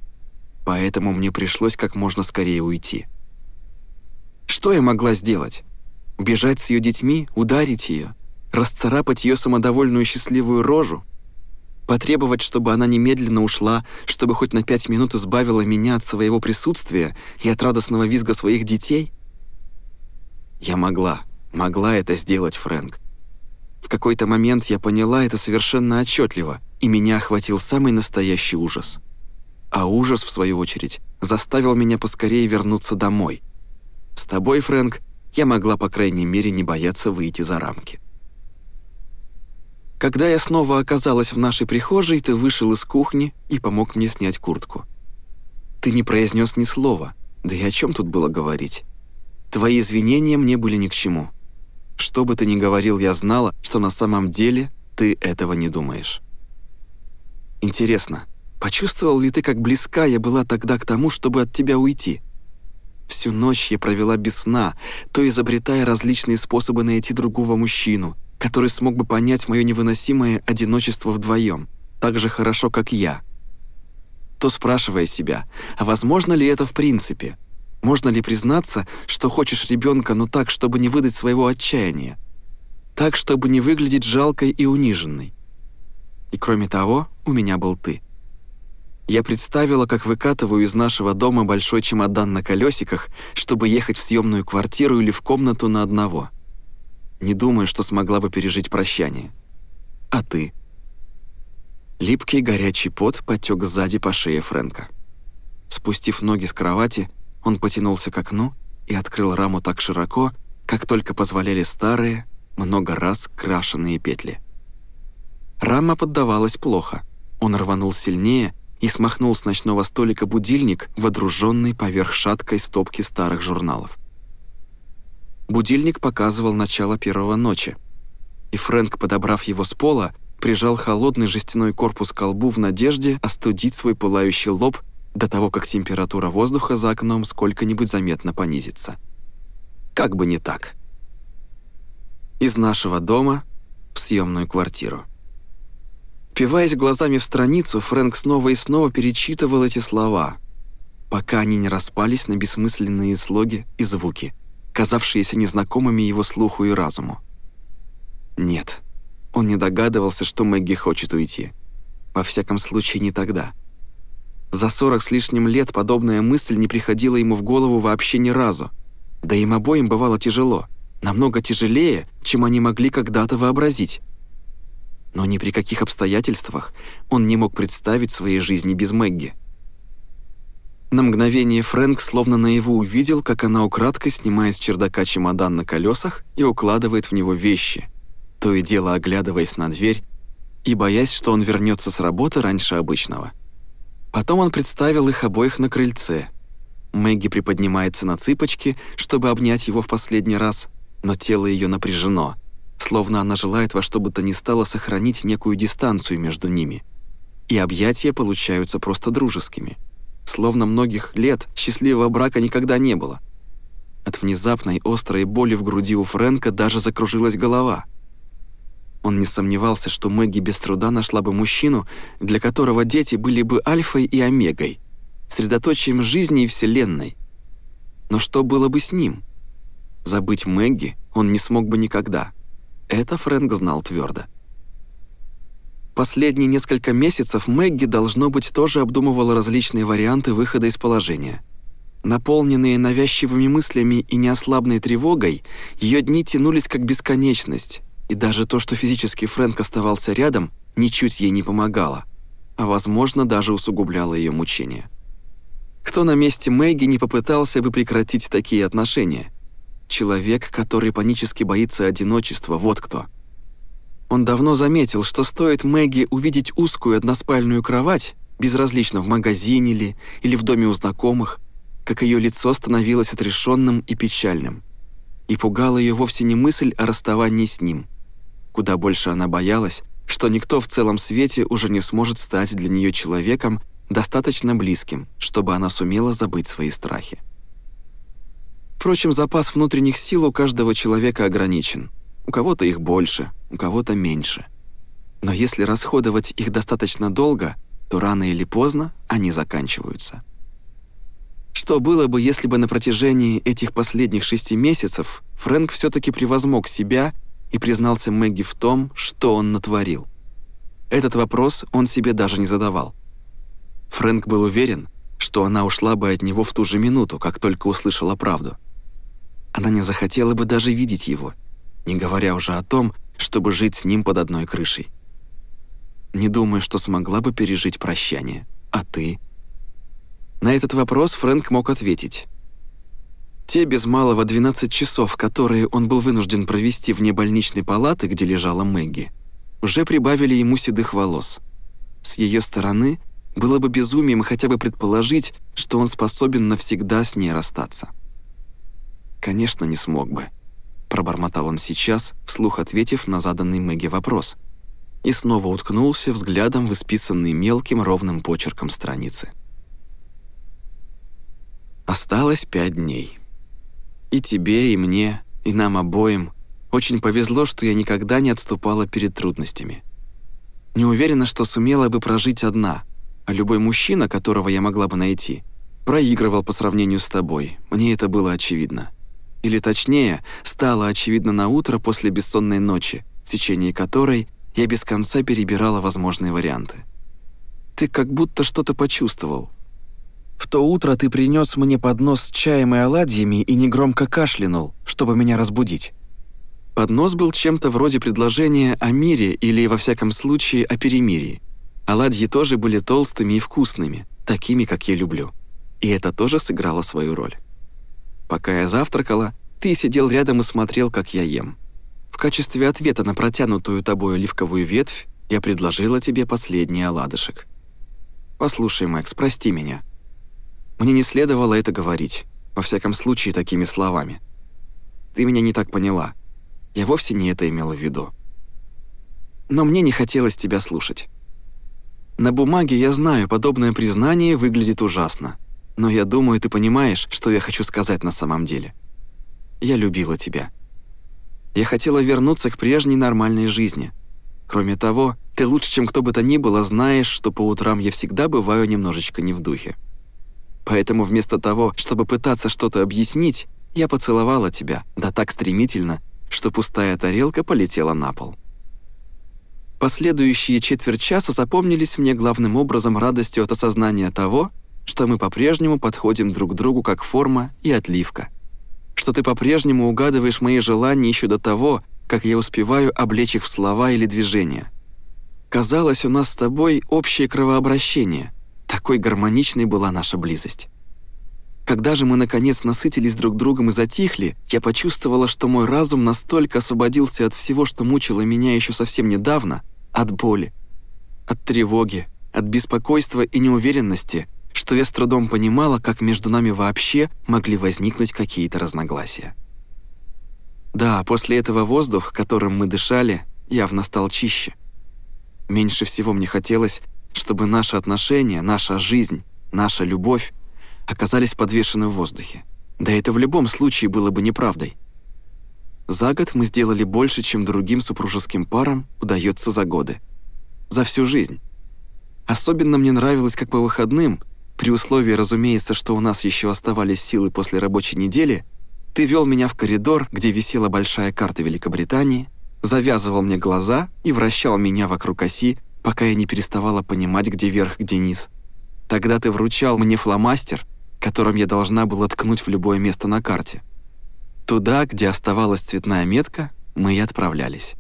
поэтому мне пришлось как можно скорее уйти. Что я могла сделать? Убежать с ее детьми, ударить ее? Расцарапать ее самодовольную счастливую рожу? Потребовать, чтобы она немедленно ушла, чтобы хоть на пять минут избавила меня от своего присутствия и от радостного визга своих детей? Я могла, могла это сделать, Фрэнк. В какой-то момент я поняла это совершенно отчетливо, и меня охватил самый настоящий ужас. А ужас, в свою очередь, заставил меня поскорее вернуться домой. С тобой, Фрэнк, я могла, по крайней мере, не бояться выйти за рамки. Когда я снова оказалась в нашей прихожей, ты вышел из кухни и помог мне снять куртку. Ты не произнес ни слова, да и о чем тут было говорить. Твои извинения мне были ни к чему. Что бы ты ни говорил, я знала, что на самом деле ты этого не думаешь. Интересно, почувствовал ли ты, как близка я была тогда к тому, чтобы от тебя уйти? Всю ночь я провела без сна, то изобретая различные способы найти другого мужчину, который смог бы понять мое невыносимое одиночество вдвоем, так же хорошо, как я. То спрашивая себя, а возможно ли это в принципе – можно ли признаться, что хочешь ребенка, но так, чтобы не выдать своего отчаяния? Так, чтобы не выглядеть жалкой и униженной? И кроме того, у меня был ты. Я представила, как выкатываю из нашего дома большой чемодан на колесиках, чтобы ехать в съемную квартиру или в комнату на одного. Не думаю, что смогла бы пережить прощание. А ты? Липкий горячий пот потек сзади по шее Фрэнка. Спустив ноги с кровати, он потянулся к окну и открыл раму так широко, как только позволяли старые, много раз крашеные петли. Рама поддавалась плохо. Он рванул сильнее и смахнул с ночного столика будильник, водруженный поверх шаткой стопки старых журналов. Будильник показывал начало первого ночи, и Фрэнк, подобрав его с пола, прижал холодный жестяной корпус к колбу в надежде остудить свой пылающий лоб до того, как температура воздуха за окном сколько-нибудь заметно понизится. Как бы не так. Из нашего дома в съемную квартиру. Впиваясь глазами в страницу, Фрэнк снова и снова перечитывал эти слова, пока они не распались на бессмысленные слоги и звуки, казавшиеся незнакомыми его слуху и разуму. Нет, он не догадывался, что Мэгги хочет уйти. Во всяком случае, не тогда. За сорок с лишним лет подобная мысль не приходила ему в голову вообще ни разу. Да им обоим бывало тяжело, намного тяжелее, чем они могли когда-то вообразить. Но ни при каких обстоятельствах он не мог представить своей жизни без Мэгги. На мгновение Фрэнк словно наяву увидел, как она украдкой снимает с чердака чемодан на колесах и укладывает в него вещи, то и дело оглядываясь на дверь и боясь, что он вернется с работы раньше обычного. Потом он представил их обоих на крыльце. Мэгги приподнимается на цыпочки, чтобы обнять его в последний раз, но тело ее напряжено, словно она желает во что бы то ни стало сохранить некую дистанцию между ними. И объятия получаются просто дружескими. Словно многих лет счастливого брака никогда не было. От внезапной острой боли в груди у Фрэнка даже закружилась голова – он не сомневался, что Мэгги без труда нашла бы мужчину, для которого дети были бы альфой и омегой, средоточием жизни и вселенной. Но что было бы с ним? Забыть Мэгги он не смог бы никогда. Это Фрэнк знал твердо. Последние несколько месяцев Мэгги, должно быть, тоже обдумывала различные варианты выхода из положения. Наполненные навязчивыми мыслями и неослабной тревогой, ее дни тянулись как бесконечность, и даже то, что физически Фрэнк оставался рядом, ничуть ей не помогало, а, возможно, даже усугубляло ее мучения. Кто на месте Мэгги не попытался бы прекратить такие отношения? Человек, который панически боится одиночества, вот кто. Он давно заметил, что стоит Мэгги увидеть узкую односпальную кровать, безразлично в магазине ли или в доме у знакомых, как ее лицо становилось отрешенным и печальным. И пугала ее вовсе не мысль о расставании с ним – Куда больше она боялась, что никто в целом свете уже не сможет стать для нее человеком достаточно близким, чтобы она сумела забыть свои страхи. Впрочем, запас внутренних сил у каждого человека ограничен. У кого-то их больше, у кого-то меньше. Но если расходовать их достаточно долго, то рано или поздно они заканчиваются. Что было бы, если бы на протяжении этих последних шести месяцев Фрэнк все таки превозмог себя и признался Мэгги в том, что он натворил. Этот вопрос он себе даже не задавал. Фрэнк был уверен, что она ушла бы от него в ту же минуту, как только услышала правду. Она не захотела бы даже видеть его, не говоря уже о том, чтобы жить с ним под одной крышей. Не думаю, что смогла бы пережить прощание. А ты? На этот вопрос Фрэнк мог ответить. Те без малого 12 часов, которые он был вынужден провести вне больничной палаты, где лежала Мэгги, уже прибавили ему седых волос. С ее стороны было бы безумием хотя бы предположить, что он способен навсегда с ней расстаться. «Конечно, не смог бы», – пробормотал он сейчас, вслух ответив на заданный Мэгги вопрос, и снова уткнулся взглядом в исписанный мелким ровным почерком страницы. Осталось пять дней. И тебе, и мне, и нам обоим очень повезло, что я никогда не отступала перед трудностями. Не уверена, что сумела бы прожить одна, а любой мужчина, которого я могла бы найти, проигрывал по сравнению с тобой. Мне это было очевидно. Или точнее, стало очевидно на утро после бессонной ночи, в течение которой я без конца перебирала возможные варианты. Ты как будто что-то почувствовал. В то утро ты принес мне поднос с чаем и оладьями и негромко кашлянул, чтобы меня разбудить. Поднос был чем-то вроде предложения о мире или, во всяком случае, о перемирии. Оладьи тоже были толстыми и вкусными, такими, как я люблю. И это тоже сыграло свою роль. Пока я завтракала, ты сидел рядом и смотрел, как я ем. В качестве ответа на протянутую тобой оливковую ветвь я предложила тебе последний оладышек. Послушай, Мэкс, прости меня. Мне не следовало это говорить, во всяком случае, такими словами. Ты меня не так поняла. Я вовсе не это имела в виду. Но мне не хотелось тебя слушать. На бумаге, я знаю, подобное признание выглядит ужасно. Но я думаю, ты понимаешь, что я хочу сказать на самом деле. Я любила тебя. Я хотела вернуться к прежней нормальной жизни. Кроме того, ты лучше, чем кто бы то ни было, знаешь, что по утрам я всегда бываю немножечко не в духе. Поэтому вместо того, чтобы пытаться что-то объяснить, я поцеловала тебя, да так стремительно, что пустая тарелка полетела на пол. Последующие четверть часа запомнились мне главным образом радостью от осознания того, что мы по-прежнему подходим друг к другу как форма и отливка. Что ты по-прежнему угадываешь мои желания еще до того, как я успеваю облечь их в слова или движения. Казалось, у нас с тобой общее кровообращение. Такой гармоничной была наша близость. Когда же мы наконец насытились друг другом и затихли, я почувствовала, что мой разум настолько освободился от всего, что мучило меня еще совсем недавно, от боли, от тревоги, от беспокойства и неуверенности, что я с трудом понимала, как между нами вообще могли возникнуть какие-то разногласия. Да, после этого воздух, которым мы дышали, явно стал чище. Меньше всего мне хотелось, чтобы наши отношения, наша жизнь, наша любовь оказались подвешены в воздухе. Да это в любом случае было бы неправдой. За год мы сделали больше, чем другим супружеским парам удается за годы. За всю жизнь. Особенно мне нравилось, как по выходным, при условии, разумеется, что у нас еще оставались силы после рабочей недели, ты вел меня в коридор, где висела большая карта Великобритании, завязывал мне глаза и вращал меня вокруг оси, пока я не переставала понимать, где верх, где низ. Тогда ты вручал мне фломастер, которым я должна была ткнуть в любое место на карте. Туда, где оставалась цветная метка, мы и отправлялись.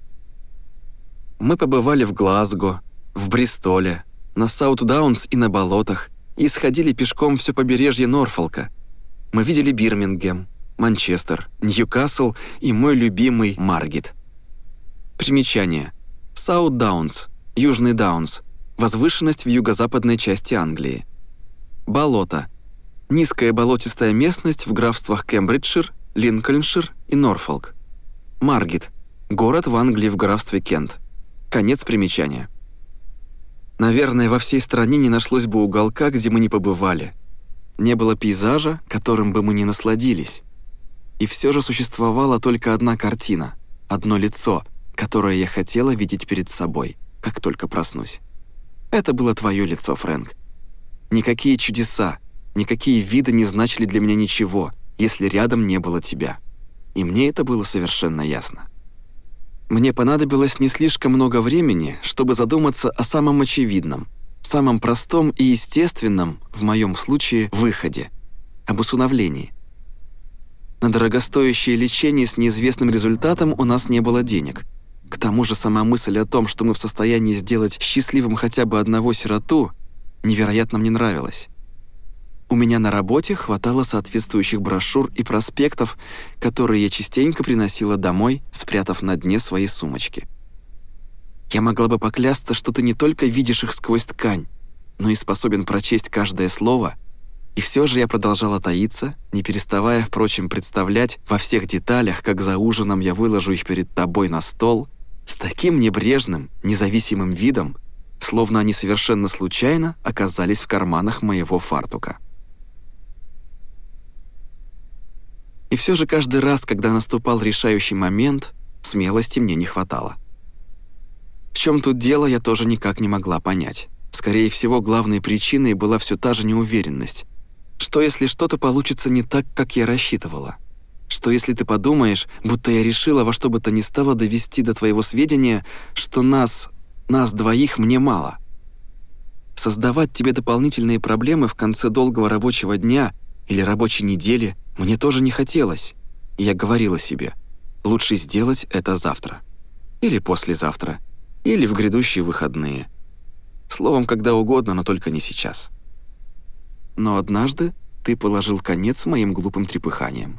Мы побывали в Глазго, в Бристоле, на Саут-Даунс и на болотах, и сходили пешком все побережье Норфолка. Мы видели Бирмингем, Манчестер, Ньюкасл и мой любимый Маргет. Примечание. Саут-Даунс, Южный Даунс, возвышенность в юго-западной части Англии. Болото. Низкая болотистая местность в графствах Кембриджшир, Линкольншир и Норфолк. Маргет. Город в Англии в графстве Кент. Конец примечания. Наверное, во всей стране не нашлось бы уголка, где мы не побывали. Не было пейзажа, которым бы мы не насладились. И все же существовала только одна картина, одно лицо, которое я хотела видеть перед собой, как только проснусь. Это было твое лицо, Фрэнк. Никакие чудеса, никакие виды не значили для меня ничего — если рядом не было тебя. И мне это было совершенно ясно. Мне понадобилось не слишком много времени, чтобы задуматься о самом очевидном, самом простом и естественном, в моем случае, выходе – об усыновлении. На дорогостоящее лечение с неизвестным результатом у нас не было денег. К тому же сама мысль о том, что мы в состоянии сделать счастливым хотя бы одного сироту, невероятно мне нравилась. У меня на работе хватало соответствующих брошюр и проспектов, которые я частенько приносила домой, спрятав на дне своей сумочки. Я могла бы поклясться, что ты не только видишь их сквозь ткань, но и способен прочесть каждое слово, и все же я продолжала таиться, не переставая, впрочем, представлять во всех деталях, как за ужином я выложу их перед тобой на стол, с таким небрежным, независимым видом, словно они совершенно случайно оказались в карманах моего фартука. И все же каждый раз, когда наступал решающий момент, смелости мне не хватало. В чем тут дело, я тоже никак не могла понять. Скорее всего, главной причиной была все та же неуверенность. Что если что-то получится не так, как я рассчитывала? Что если ты подумаешь, будто я решила во что бы то ни стало довести до твоего сведения, что нас, нас двоих мне мало? Создавать тебе дополнительные проблемы в конце долгого рабочего дня или рабочей недели мне тоже не хотелось, и я говорила себе, лучше сделать это завтра. Или послезавтра. Или в грядущие выходные. Словом, когда угодно, но только не сейчас. Но однажды ты положил конец моим глупым трепыханиям.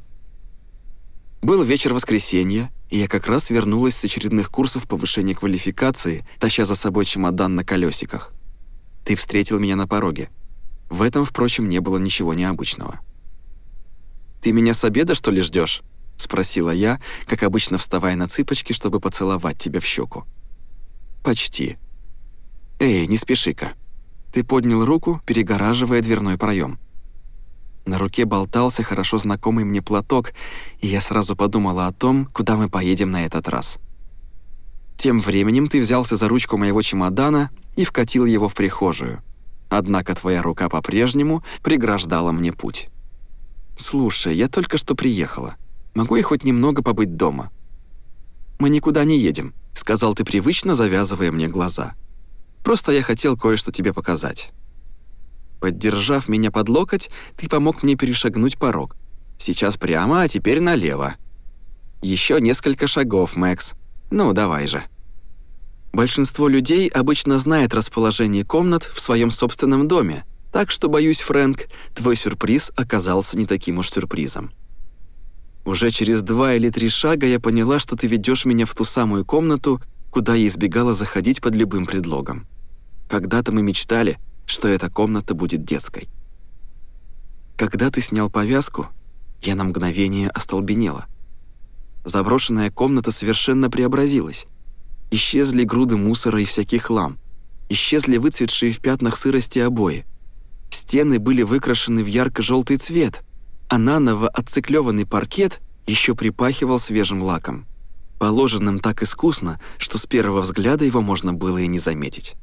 Был вечер воскресенья, и я как раз вернулась с очередных курсов повышения квалификации, таща за собой чемодан на колесиках. Ты встретил меня на пороге. В этом, впрочем, не было ничего необычного. «Ты меня с обеда, что ли, ждешь? спросила я, как обычно вставая на цыпочки, чтобы поцеловать тебя в щеку. «Почти». «Эй, не спеши-ка». Ты поднял руку, перегораживая дверной проем. На руке болтался хорошо знакомый мне платок, и я сразу подумала о том, куда мы поедем на этот раз. Тем временем ты взялся за ручку моего чемодана и вкатил его в прихожую. Однако твоя рука по-прежнему преграждала мне путь. «Слушай, я только что приехала. Могу я хоть немного побыть дома?» «Мы никуда не едем», — сказал ты привычно, завязывая мне глаза. «Просто я хотел кое-что тебе показать». Поддержав меня под локоть, ты помог мне перешагнуть порог. Сейчас прямо, а теперь налево. Еще несколько шагов, Мэкс. Ну, давай же. Большинство людей обычно знает расположение комнат в своем собственном доме, так что, боюсь, Фрэнк, твой сюрприз оказался не таким уж сюрпризом. Уже через два или три шага я поняла, что ты ведешь меня в ту самую комнату, куда я избегала заходить под любым предлогом. Когда-то мы мечтали, что эта комната будет детской. Когда ты снял повязку, я на мгновение остолбенела. Заброшенная комната совершенно преобразилась. Исчезли груды мусора и всяких лам. Исчезли выцветшие в пятнах сырости обои. Стены были выкрашены в ярко-желтый цвет, а наново отциклёванный паркет еще припахивал свежим лаком, положенным так искусно, что с первого взгляда его можно было и не заметить.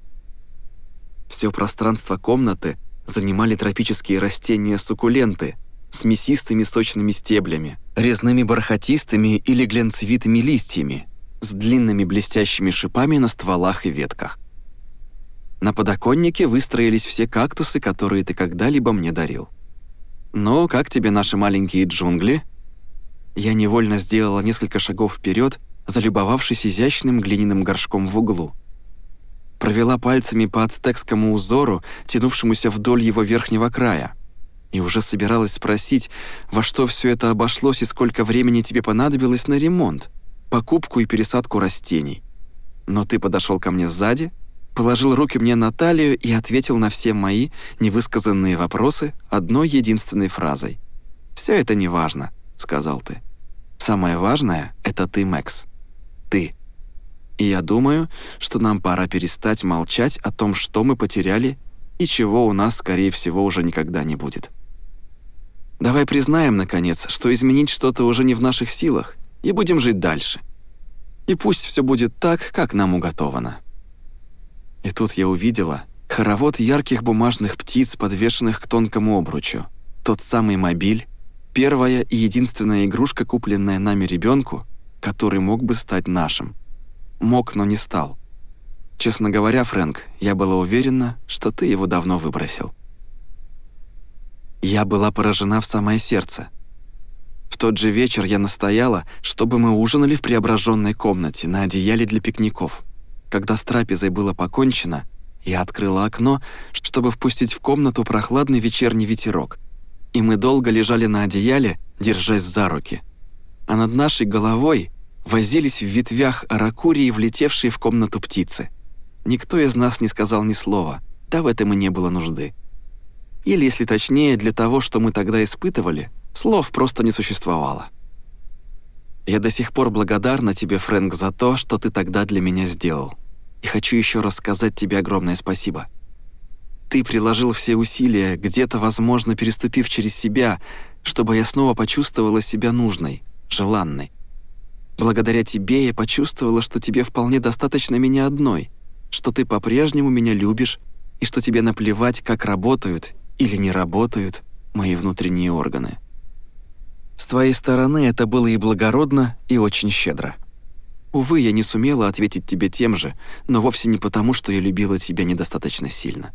Все пространство комнаты занимали тропические растения-суккуленты с мясистыми сочными стеблями, резными бархатистыми или глянцевитыми листьями, с длинными блестящими шипами на стволах и ветках. На подоконнике выстроились все кактусы, которые ты когда-либо мне дарил. «Ну, как тебе наши маленькие джунгли?» Я невольно сделала несколько шагов вперед, залюбовавшись изящным глиняным горшком в углу. Провела пальцами по ацтекскому узору, тянувшемуся вдоль его верхнего края, и уже собиралась спросить, во что все это обошлось и сколько времени тебе понадобилось на ремонт, покупку и пересадку растений. Но ты подошел ко мне сзади — положил руки мне на талию и ответил на все мои невысказанные вопросы одной единственной фразой. «Все это не важно», — сказал ты. «Самое важное — это ты, Мэкс. Ты. И я думаю, что нам пора перестать молчать о том, что мы потеряли и чего у нас, скорее всего, уже никогда не будет. Давай признаем, наконец, что изменить что-то уже не в наших силах, и будем жить дальше. И пусть все будет так, как нам уготовано». И тут я увидела хоровод ярких бумажных птиц, подвешенных к тонкому обручу. Тот самый мобиль, первая и единственная игрушка, купленная нами ребенку, который мог бы стать нашим. Мог, но не стал. Честно говоря, Фрэнк, я была уверена, что ты его давно выбросил. Я была поражена в самое сердце. В тот же вечер я настояла, чтобы мы ужинали в преображенной комнате на одеяле для пикников. Когда с трапезой было покончено, я открыла окно, чтобы впустить в комнату прохладный вечерний ветерок. И мы долго лежали на одеяле, держась за руки. А над нашей головой возились в ветвях аракурии, влетевшие в комнату птицы. Никто из нас не сказал ни слова, да в этом и не было нужды. Или, если точнее, для того, что мы тогда испытывали, слов просто не существовало. Я до сих пор благодарна тебе, Фрэнк, за то, что ты тогда для меня сделал. И хочу еще раз сказать тебе огромное спасибо. Ты приложил все усилия, где-то, возможно, переступив через себя, чтобы я снова почувствовала себя нужной, желанной. Благодаря тебе я почувствовала, что тебе вполне достаточно меня одной, что ты по-прежнему меня любишь и что тебе наплевать, как работают или не работают мои внутренние органы. С твоей стороны это было и благородно, и очень щедро. Увы, я не сумела ответить тебе тем же, но вовсе не потому, что я любила тебя недостаточно сильно.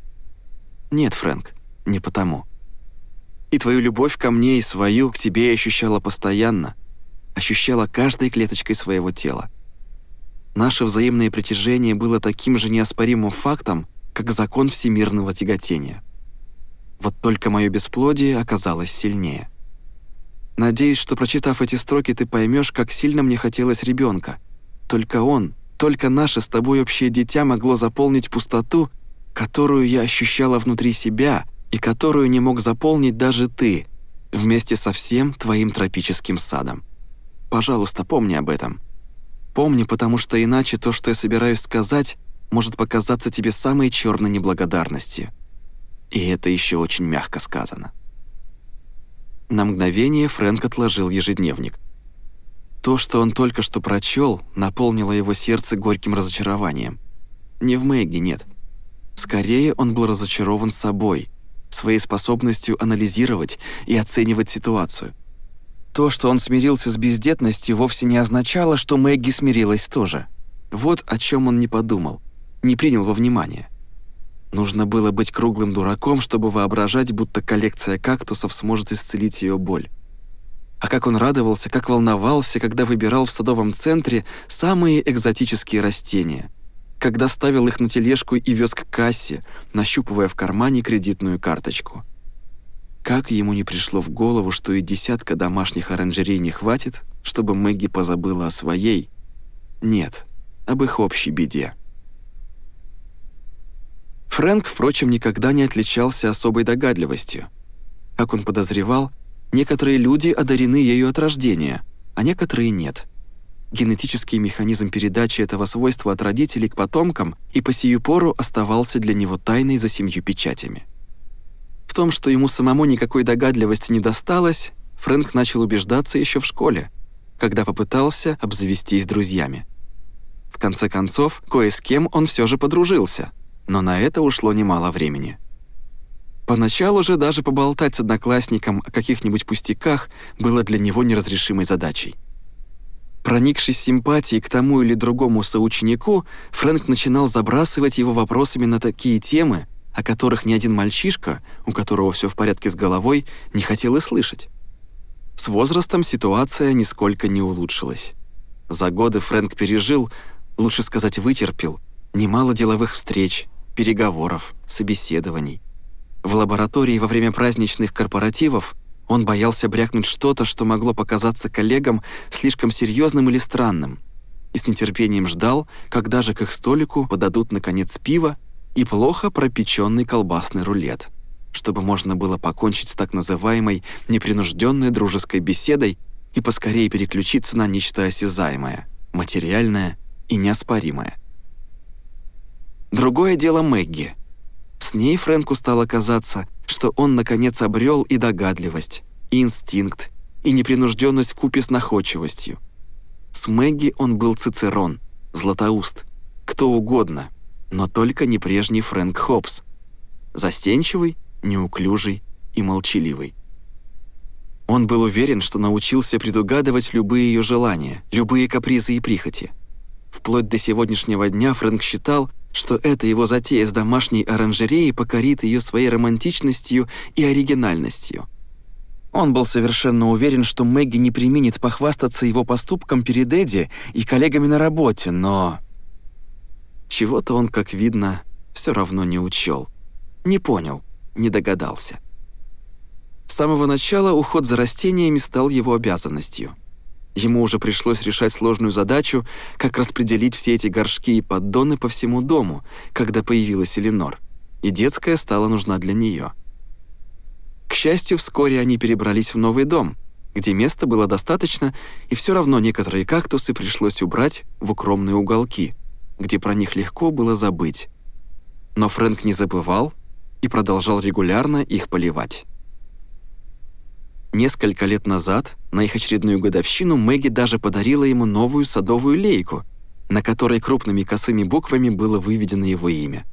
Нет, Фрэнк, не потому. И твою любовь ко мне и свою к тебе я ощущала постоянно, ощущала каждой клеточкой своего тела. Наше взаимное притяжение было таким же неоспоримым фактом, как закон всемирного тяготения. Вот только мое бесплодие оказалось сильнее. Надеюсь, что прочитав эти строки, ты поймешь, как сильно мне хотелось ребенка. Только он, только наше с тобой общее дитя могло заполнить пустоту, которую я ощущала внутри себя и которую не мог заполнить даже ты, вместе со всем твоим тропическим садом. Пожалуйста, помни об этом. Помни, потому что иначе то, что я собираюсь сказать, может показаться тебе самой черной неблагодарностью. И это еще очень мягко сказано. На мгновение Фрэнк отложил ежедневник. То, что он только что прочел, наполнило его сердце горьким разочарованием. Не в Мэгги, нет. Скорее, он был разочарован собой, своей способностью анализировать и оценивать ситуацию. То, что он смирился с бездетностью, вовсе не означало, что Мэгги смирилась тоже. Вот о чем он не подумал, не принял во внимание. Нужно было быть круглым дураком, чтобы воображать, будто коллекция кактусов сможет исцелить ее боль. А как он радовался, как волновался, когда выбирал в садовом центре самые экзотические растения, когда ставил их на тележку и вез к кассе, нащупывая в кармане кредитную карточку. Как ему не пришло в голову, что и десятка домашних оранжерей не хватит, чтобы Мэгги позабыла о своей? Нет, об их общей беде. Фрэнк, впрочем, никогда не отличался особой догадливостью. Как он подозревал, некоторые люди одарены ею от рождения, а некоторые нет. Генетический механизм передачи этого свойства от родителей к потомкам и по сию пору оставался для него тайной за семью печатями. В том, что ему самому никакой догадливости не досталось, Фрэнк начал убеждаться еще в школе, когда попытался обзавестись друзьями. В конце концов, кое с кем он все же подружился – но на это ушло немало времени. Поначалу же даже поболтать с одноклассником о каких-нибудь пустяках было для него неразрешимой задачей. Проникшись симпатией к тому или другому соученику, Фрэнк начинал забрасывать его вопросами на такие темы, о которых ни один мальчишка, у которого все в порядке с головой, не хотел и слышать. С возрастом ситуация нисколько не улучшилась. За годы Фрэнк пережил, лучше сказать, вытерпел, немало деловых встреч, переговоров, собеседований. В лаборатории во время праздничных корпоративов он боялся брякнуть что-то, что могло показаться коллегам слишком серьезным или странным, и с нетерпением ждал, когда же к их столику подадут наконец пиво и плохо пропеченный колбасный рулет, чтобы можно было покончить с так называемой непринужденной дружеской беседой и поскорее переключиться на нечто осязаемое, материальное и неоспоримое. Другое дело Мэгги. С ней Фрэнку стало казаться, что он наконец обрел и догадливость, и инстинкт, и непринужденность купе с находчивостью. С Мэгги он был Цицерон, Златоуст, кто угодно, но только не прежний Фрэнк Хопс. Застенчивый, неуклюжий и молчаливый. Он был уверен, что научился предугадывать любые ее желания, любые капризы и прихоти – Вплоть до сегодняшнего дня Фрэнк считал, что эта его затея с домашней оранжереей покорит ее своей романтичностью и оригинальностью. Он был совершенно уверен, что Мэгги не применит похвастаться его поступком перед Эдди и коллегами на работе, но... Чего-то он, как видно, все равно не учел. Не понял, не догадался. С самого начала уход за растениями стал его обязанностью. Ему уже пришлось решать сложную задачу, как распределить все эти горшки и поддоны по всему дому, когда появилась Эленор, и детская стала нужна для нее. К счастью, вскоре они перебрались в новый дом, где места было достаточно, и все равно некоторые кактусы пришлось убрать в укромные уголки, где про них легко было забыть. Но Фрэнк не забывал и продолжал регулярно их поливать. Несколько лет назад, на их очередную годовщину, Мэгги даже подарила ему новую садовую лейку, на которой крупными косыми буквами было выведено его имя.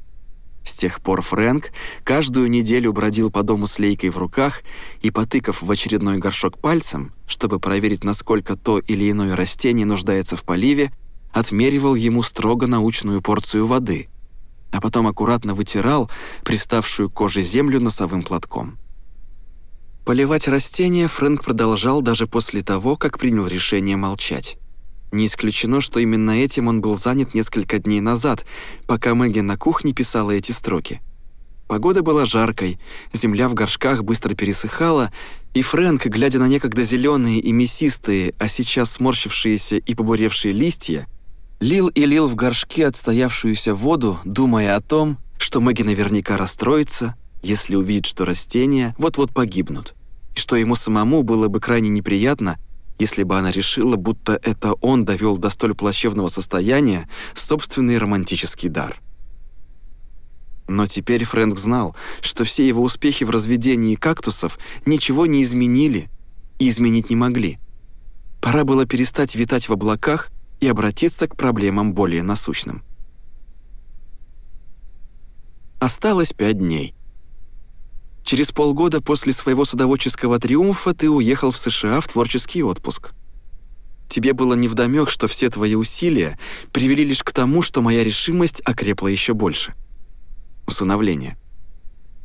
С тех пор Фрэнк каждую неделю бродил по дому с лейкой в руках и, потыкав в очередной горшок пальцем, чтобы проверить, насколько то или иное растение нуждается в поливе, отмеривал ему строго научную порцию воды, а потом аккуратно вытирал приставшую к коже землю носовым платком. Поливать растения Фрэнк продолжал даже после того, как принял решение молчать. Не исключено, что именно этим он был занят несколько дней назад, пока Мэгги на кухне писала эти строки. Погода была жаркой, земля в горшках быстро пересыхала, и Фрэнк, глядя на некогда зеленые и мясистые, а сейчас сморщившиеся и побуревшие листья, лил и лил в горшки отстоявшуюся воду, думая о том, что Мэгги наверняка расстроится, если увидит, что растения вот-вот погибнут, и что ему самому было бы крайне неприятно, если бы она решила, будто это он довел до столь плачевного состояния собственный романтический дар. Но теперь Фрэнк знал, что все его успехи в разведении кактусов ничего не изменили и изменить не могли. Пора было перестать витать в облаках и обратиться к проблемам более насущным. Осталось пять дней. Через полгода после своего садоводческого триумфа ты уехал в США в творческий отпуск. Тебе было невдомёк, что все твои усилия привели лишь к тому, что моя решимость окрепла еще больше. Усыновление.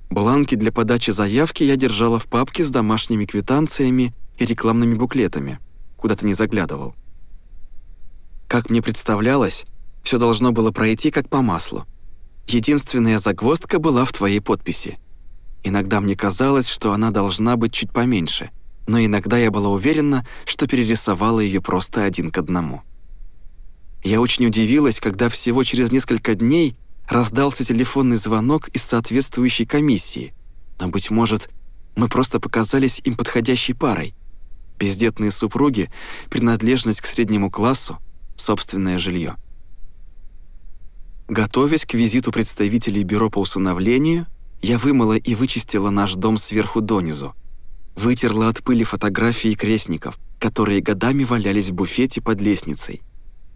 Бланки для подачи заявки я держала в папке с домашними квитанциями и рекламными буклетами, куда ты не заглядывал. Как мне представлялось, все должно было пройти как по маслу. Единственная загвоздка была в твоей подписи – Иногда мне казалось, что она должна быть чуть поменьше, но иногда я была уверена, что перерисовала ее просто один к одному. Я очень удивилась, когда всего через несколько дней раздался телефонный звонок из соответствующей комиссии. Но, быть может, мы просто показались им подходящей парой. Бездетные супруги, принадлежность к среднему классу, собственное жилье. Готовясь к визиту представителей бюро по усыновлению, я вымыла и вычистила наш дом сверху донизу. Вытерла от пыли фотографии крестников, которые годами валялись в буфете под лестницей.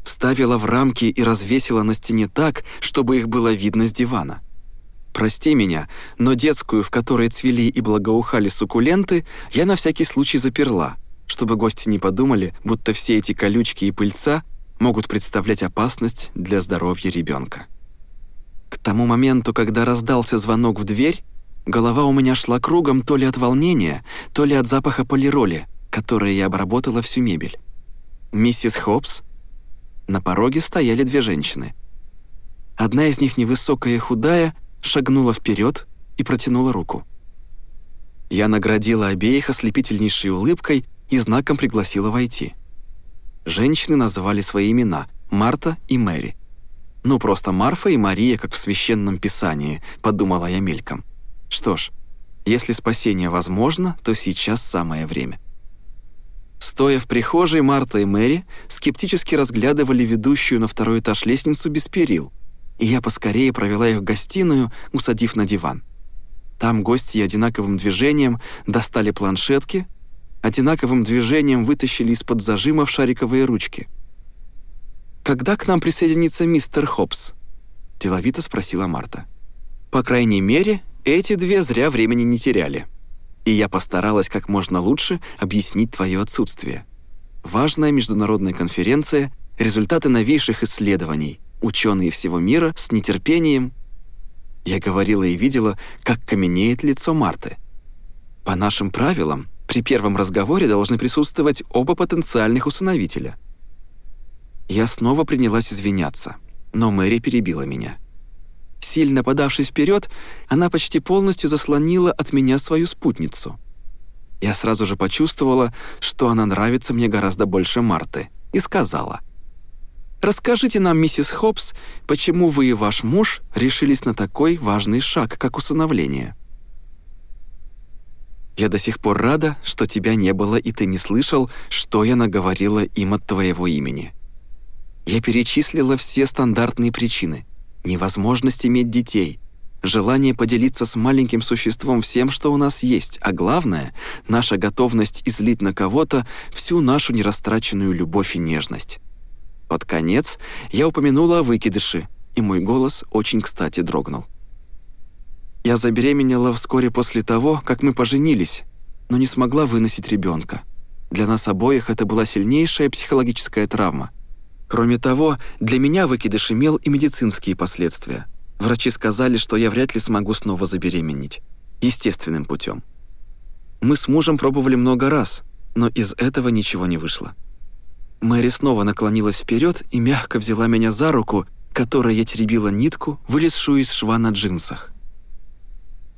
Вставила в рамки и развесила на стене так, чтобы их было видно с дивана. Прости меня, но детскую, в которой цвели и благоухали суккуленты, я на всякий случай заперла, чтобы гости не подумали, будто все эти колючки и пыльца могут представлять опасность для здоровья ребенка. К тому моменту, когда раздался звонок в дверь, голова у меня шла кругом то ли от волнения, то ли от запаха полироли, которой я обработала всю мебель. Миссис Хопс. На пороге стояли две женщины. Одна из них, невысокая и худая, шагнула вперед и протянула руку. Я наградила обеих ослепительнейшей улыбкой и знаком пригласила войти. Женщины назвали свои имена – Марта и Мэри. Ну, просто Марфа и Мария, как в священном писании, подумала я мельком. Что ж, если спасение возможно, то сейчас самое время. Стоя в прихожей, Марта и Мэри скептически разглядывали ведущую на второй этаж лестницу без перил, и я поскорее провела их в гостиную, усадив на диван. Там гости одинаковым движением достали планшетки, одинаковым движением вытащили из-под зажимов шариковые ручки — «Когда к нам присоединится мистер Хопс?» – деловито спросила Марта. «По крайней мере, эти две зря времени не теряли. И я постаралась как можно лучше объяснить твое отсутствие. Важная международная конференция результаты новейших исследований. Ученые всего мира с нетерпением... Я говорила и видела, как каменеет лицо Марты. По нашим правилам, при первом разговоре должны присутствовать оба потенциальных усыновителя. Я снова принялась извиняться, но Мэри перебила меня. Сильно подавшись вперед, она почти полностью заслонила от меня свою спутницу. Я сразу же почувствовала, что она нравится мне гораздо больше Марты, и сказала. «Расскажите нам, миссис Хопс, почему вы и ваш муж решились на такой важный шаг, как усыновление?» «Я до сих пор рада, что тебя не было и ты не слышал, что я наговорила им от твоего имени. Я перечислила все стандартные причины невозможность иметь детей, желание поделиться с маленьким существом всем, что у нас есть, а главное — наша готовность излить на кого-то всю нашу нерастраченную любовь и нежность. Под конец я упомянула о выкидыше, и мой голос очень кстати дрогнул. Я забеременела вскоре после того, как мы поженились, но не смогла выносить ребенка. Для нас обоих это была сильнейшая психологическая травма — Кроме того, для меня выкидыш имел и медицинские последствия. Врачи сказали, что я вряд ли смогу снова забеременеть. Естественным путем. Мы с мужем пробовали много раз, но из этого ничего не вышло. Мэри снова наклонилась вперед и мягко взяла меня за руку, которой я теребила нитку, вылезшую из шва на джинсах.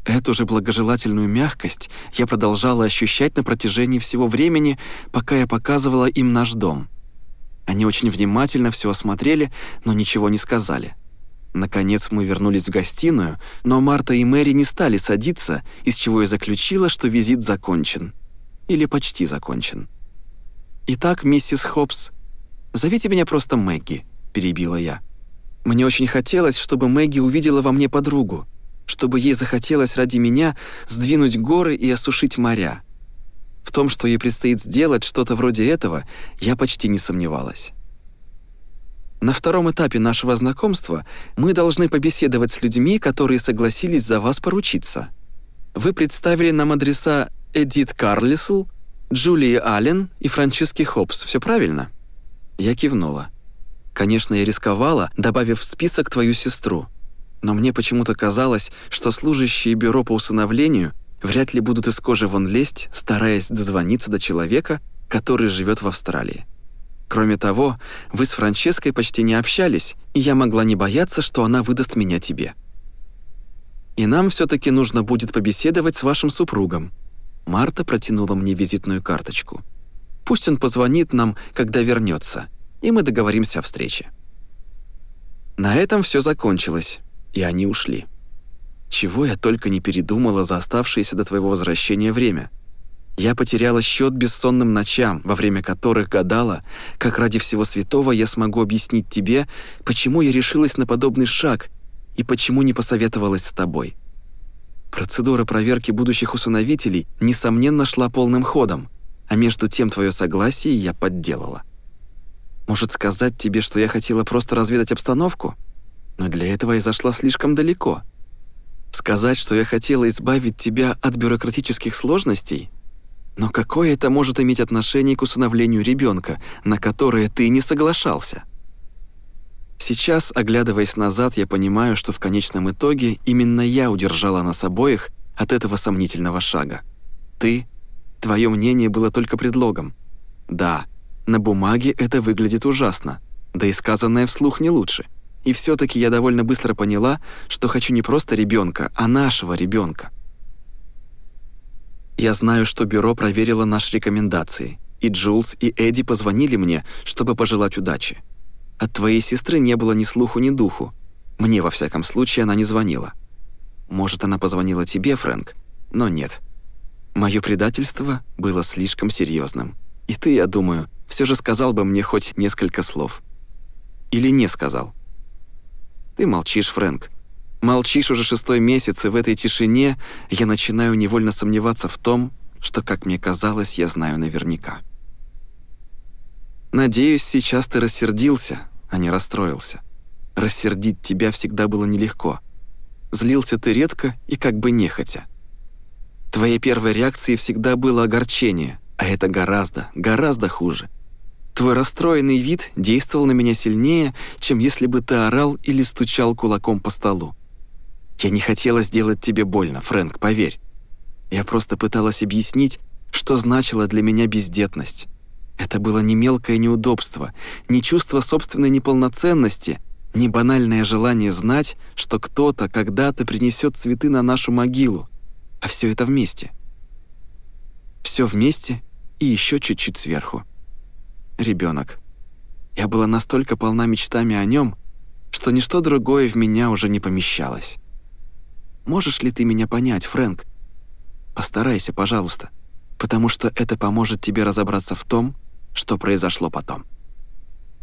Эту же благожелательную мягкость я продолжала ощущать на протяжении всего времени, пока я показывала им наш дом — они очень внимательно все осмотрели, но ничего не сказали. Наконец мы вернулись в гостиную, но Марта и Мэри не стали садиться, из чего я заключила, что визит закончен. Или почти закончен. «Итак, миссис Хопс, зовите меня просто Мэгги», — перебила я. «Мне очень хотелось, чтобы Мэгги увидела во мне подругу, чтобы ей захотелось ради меня сдвинуть горы и осушить моря. В том, что ей предстоит сделать что-то вроде этого, я почти не сомневалась. На втором этапе нашего знакомства мы должны побеседовать с людьми, которые согласились за вас поручиться. Вы представили нам адреса Эдит Карлисл, Джулии Аллен и Франчески Хопс. Все правильно?» Я кивнула. Конечно, я рисковала, добавив в список твою сестру. Но мне почему-то казалось, что служащие бюро по усыновлению вряд ли будут из кожи вон лезть, стараясь дозвониться до человека, который живет в Австралии. Кроме того, вы с Франческой почти не общались, и я могла не бояться, что она выдаст меня тебе. И нам все таки нужно будет побеседовать с вашим супругом. Марта протянула мне визитную карточку. Пусть он позвонит нам, когда вернется, и мы договоримся о встрече. На этом все закончилось, и они ушли. Чего я только не передумала за оставшееся до твоего возвращения время. Я потеряла счет бессонным ночам, во время которых гадала, как ради всего святого я смогу объяснить тебе, почему я решилась на подобный шаг и почему не посоветовалась с тобой. Процедура проверки будущих усыновителей, несомненно, шла полным ходом, а между тем твое согласие я подделала. Может сказать тебе, что я хотела просто разведать обстановку? Но для этого я зашла слишком далеко — Сказать, что я хотела избавить тебя от бюрократических сложностей? Но какое это может иметь отношение к усыновлению ребенка, на которое ты не соглашался? Сейчас, оглядываясь назад, я понимаю, что в конечном итоге именно я удержала нас обоих от этого сомнительного шага. Ты, твое мнение было только предлогом. Да, на бумаге это выглядит ужасно, да и сказанное вслух не лучше – и все таки я довольно быстро поняла, что хочу не просто ребенка, а нашего ребенка. Я знаю, что бюро проверило наши рекомендации, и Джулс и Эдди позвонили мне, чтобы пожелать удачи. От твоей сестры не было ни слуху, ни духу. Мне, во всяком случае, она не звонила. Может, она позвонила тебе, Фрэнк, но нет. Мое предательство было слишком серьезным. И ты, я думаю, все же сказал бы мне хоть несколько слов. Или не сказал. Ты молчишь, Фрэнк. Молчишь уже шестой месяц, и в этой тишине я начинаю невольно сомневаться в том, что, как мне казалось, я знаю наверняка. Надеюсь, сейчас ты рассердился, а не расстроился. Рассердить тебя всегда было нелегко. Злился ты редко и как бы нехотя. Твоей первой реакцией всегда было огорчение, а это гораздо, гораздо хуже. Твой расстроенный вид действовал на меня сильнее, чем если бы ты орал или стучал кулаком по столу. Я не хотела сделать тебе больно, Фрэнк, поверь. Я просто пыталась объяснить, что значила для меня бездетность. Это было не мелкое неудобство, не чувство собственной неполноценности, не банальное желание знать, что кто-то когда-то принесет цветы на нашу могилу, а все это вместе. Все вместе и еще чуть-чуть сверху. Ребенок. Я была настолько полна мечтами о нем, что ничто другое в меня уже не помещалось. Можешь ли ты меня понять, Фрэнк? Постарайся, пожалуйста, потому что это поможет тебе разобраться в том, что произошло потом.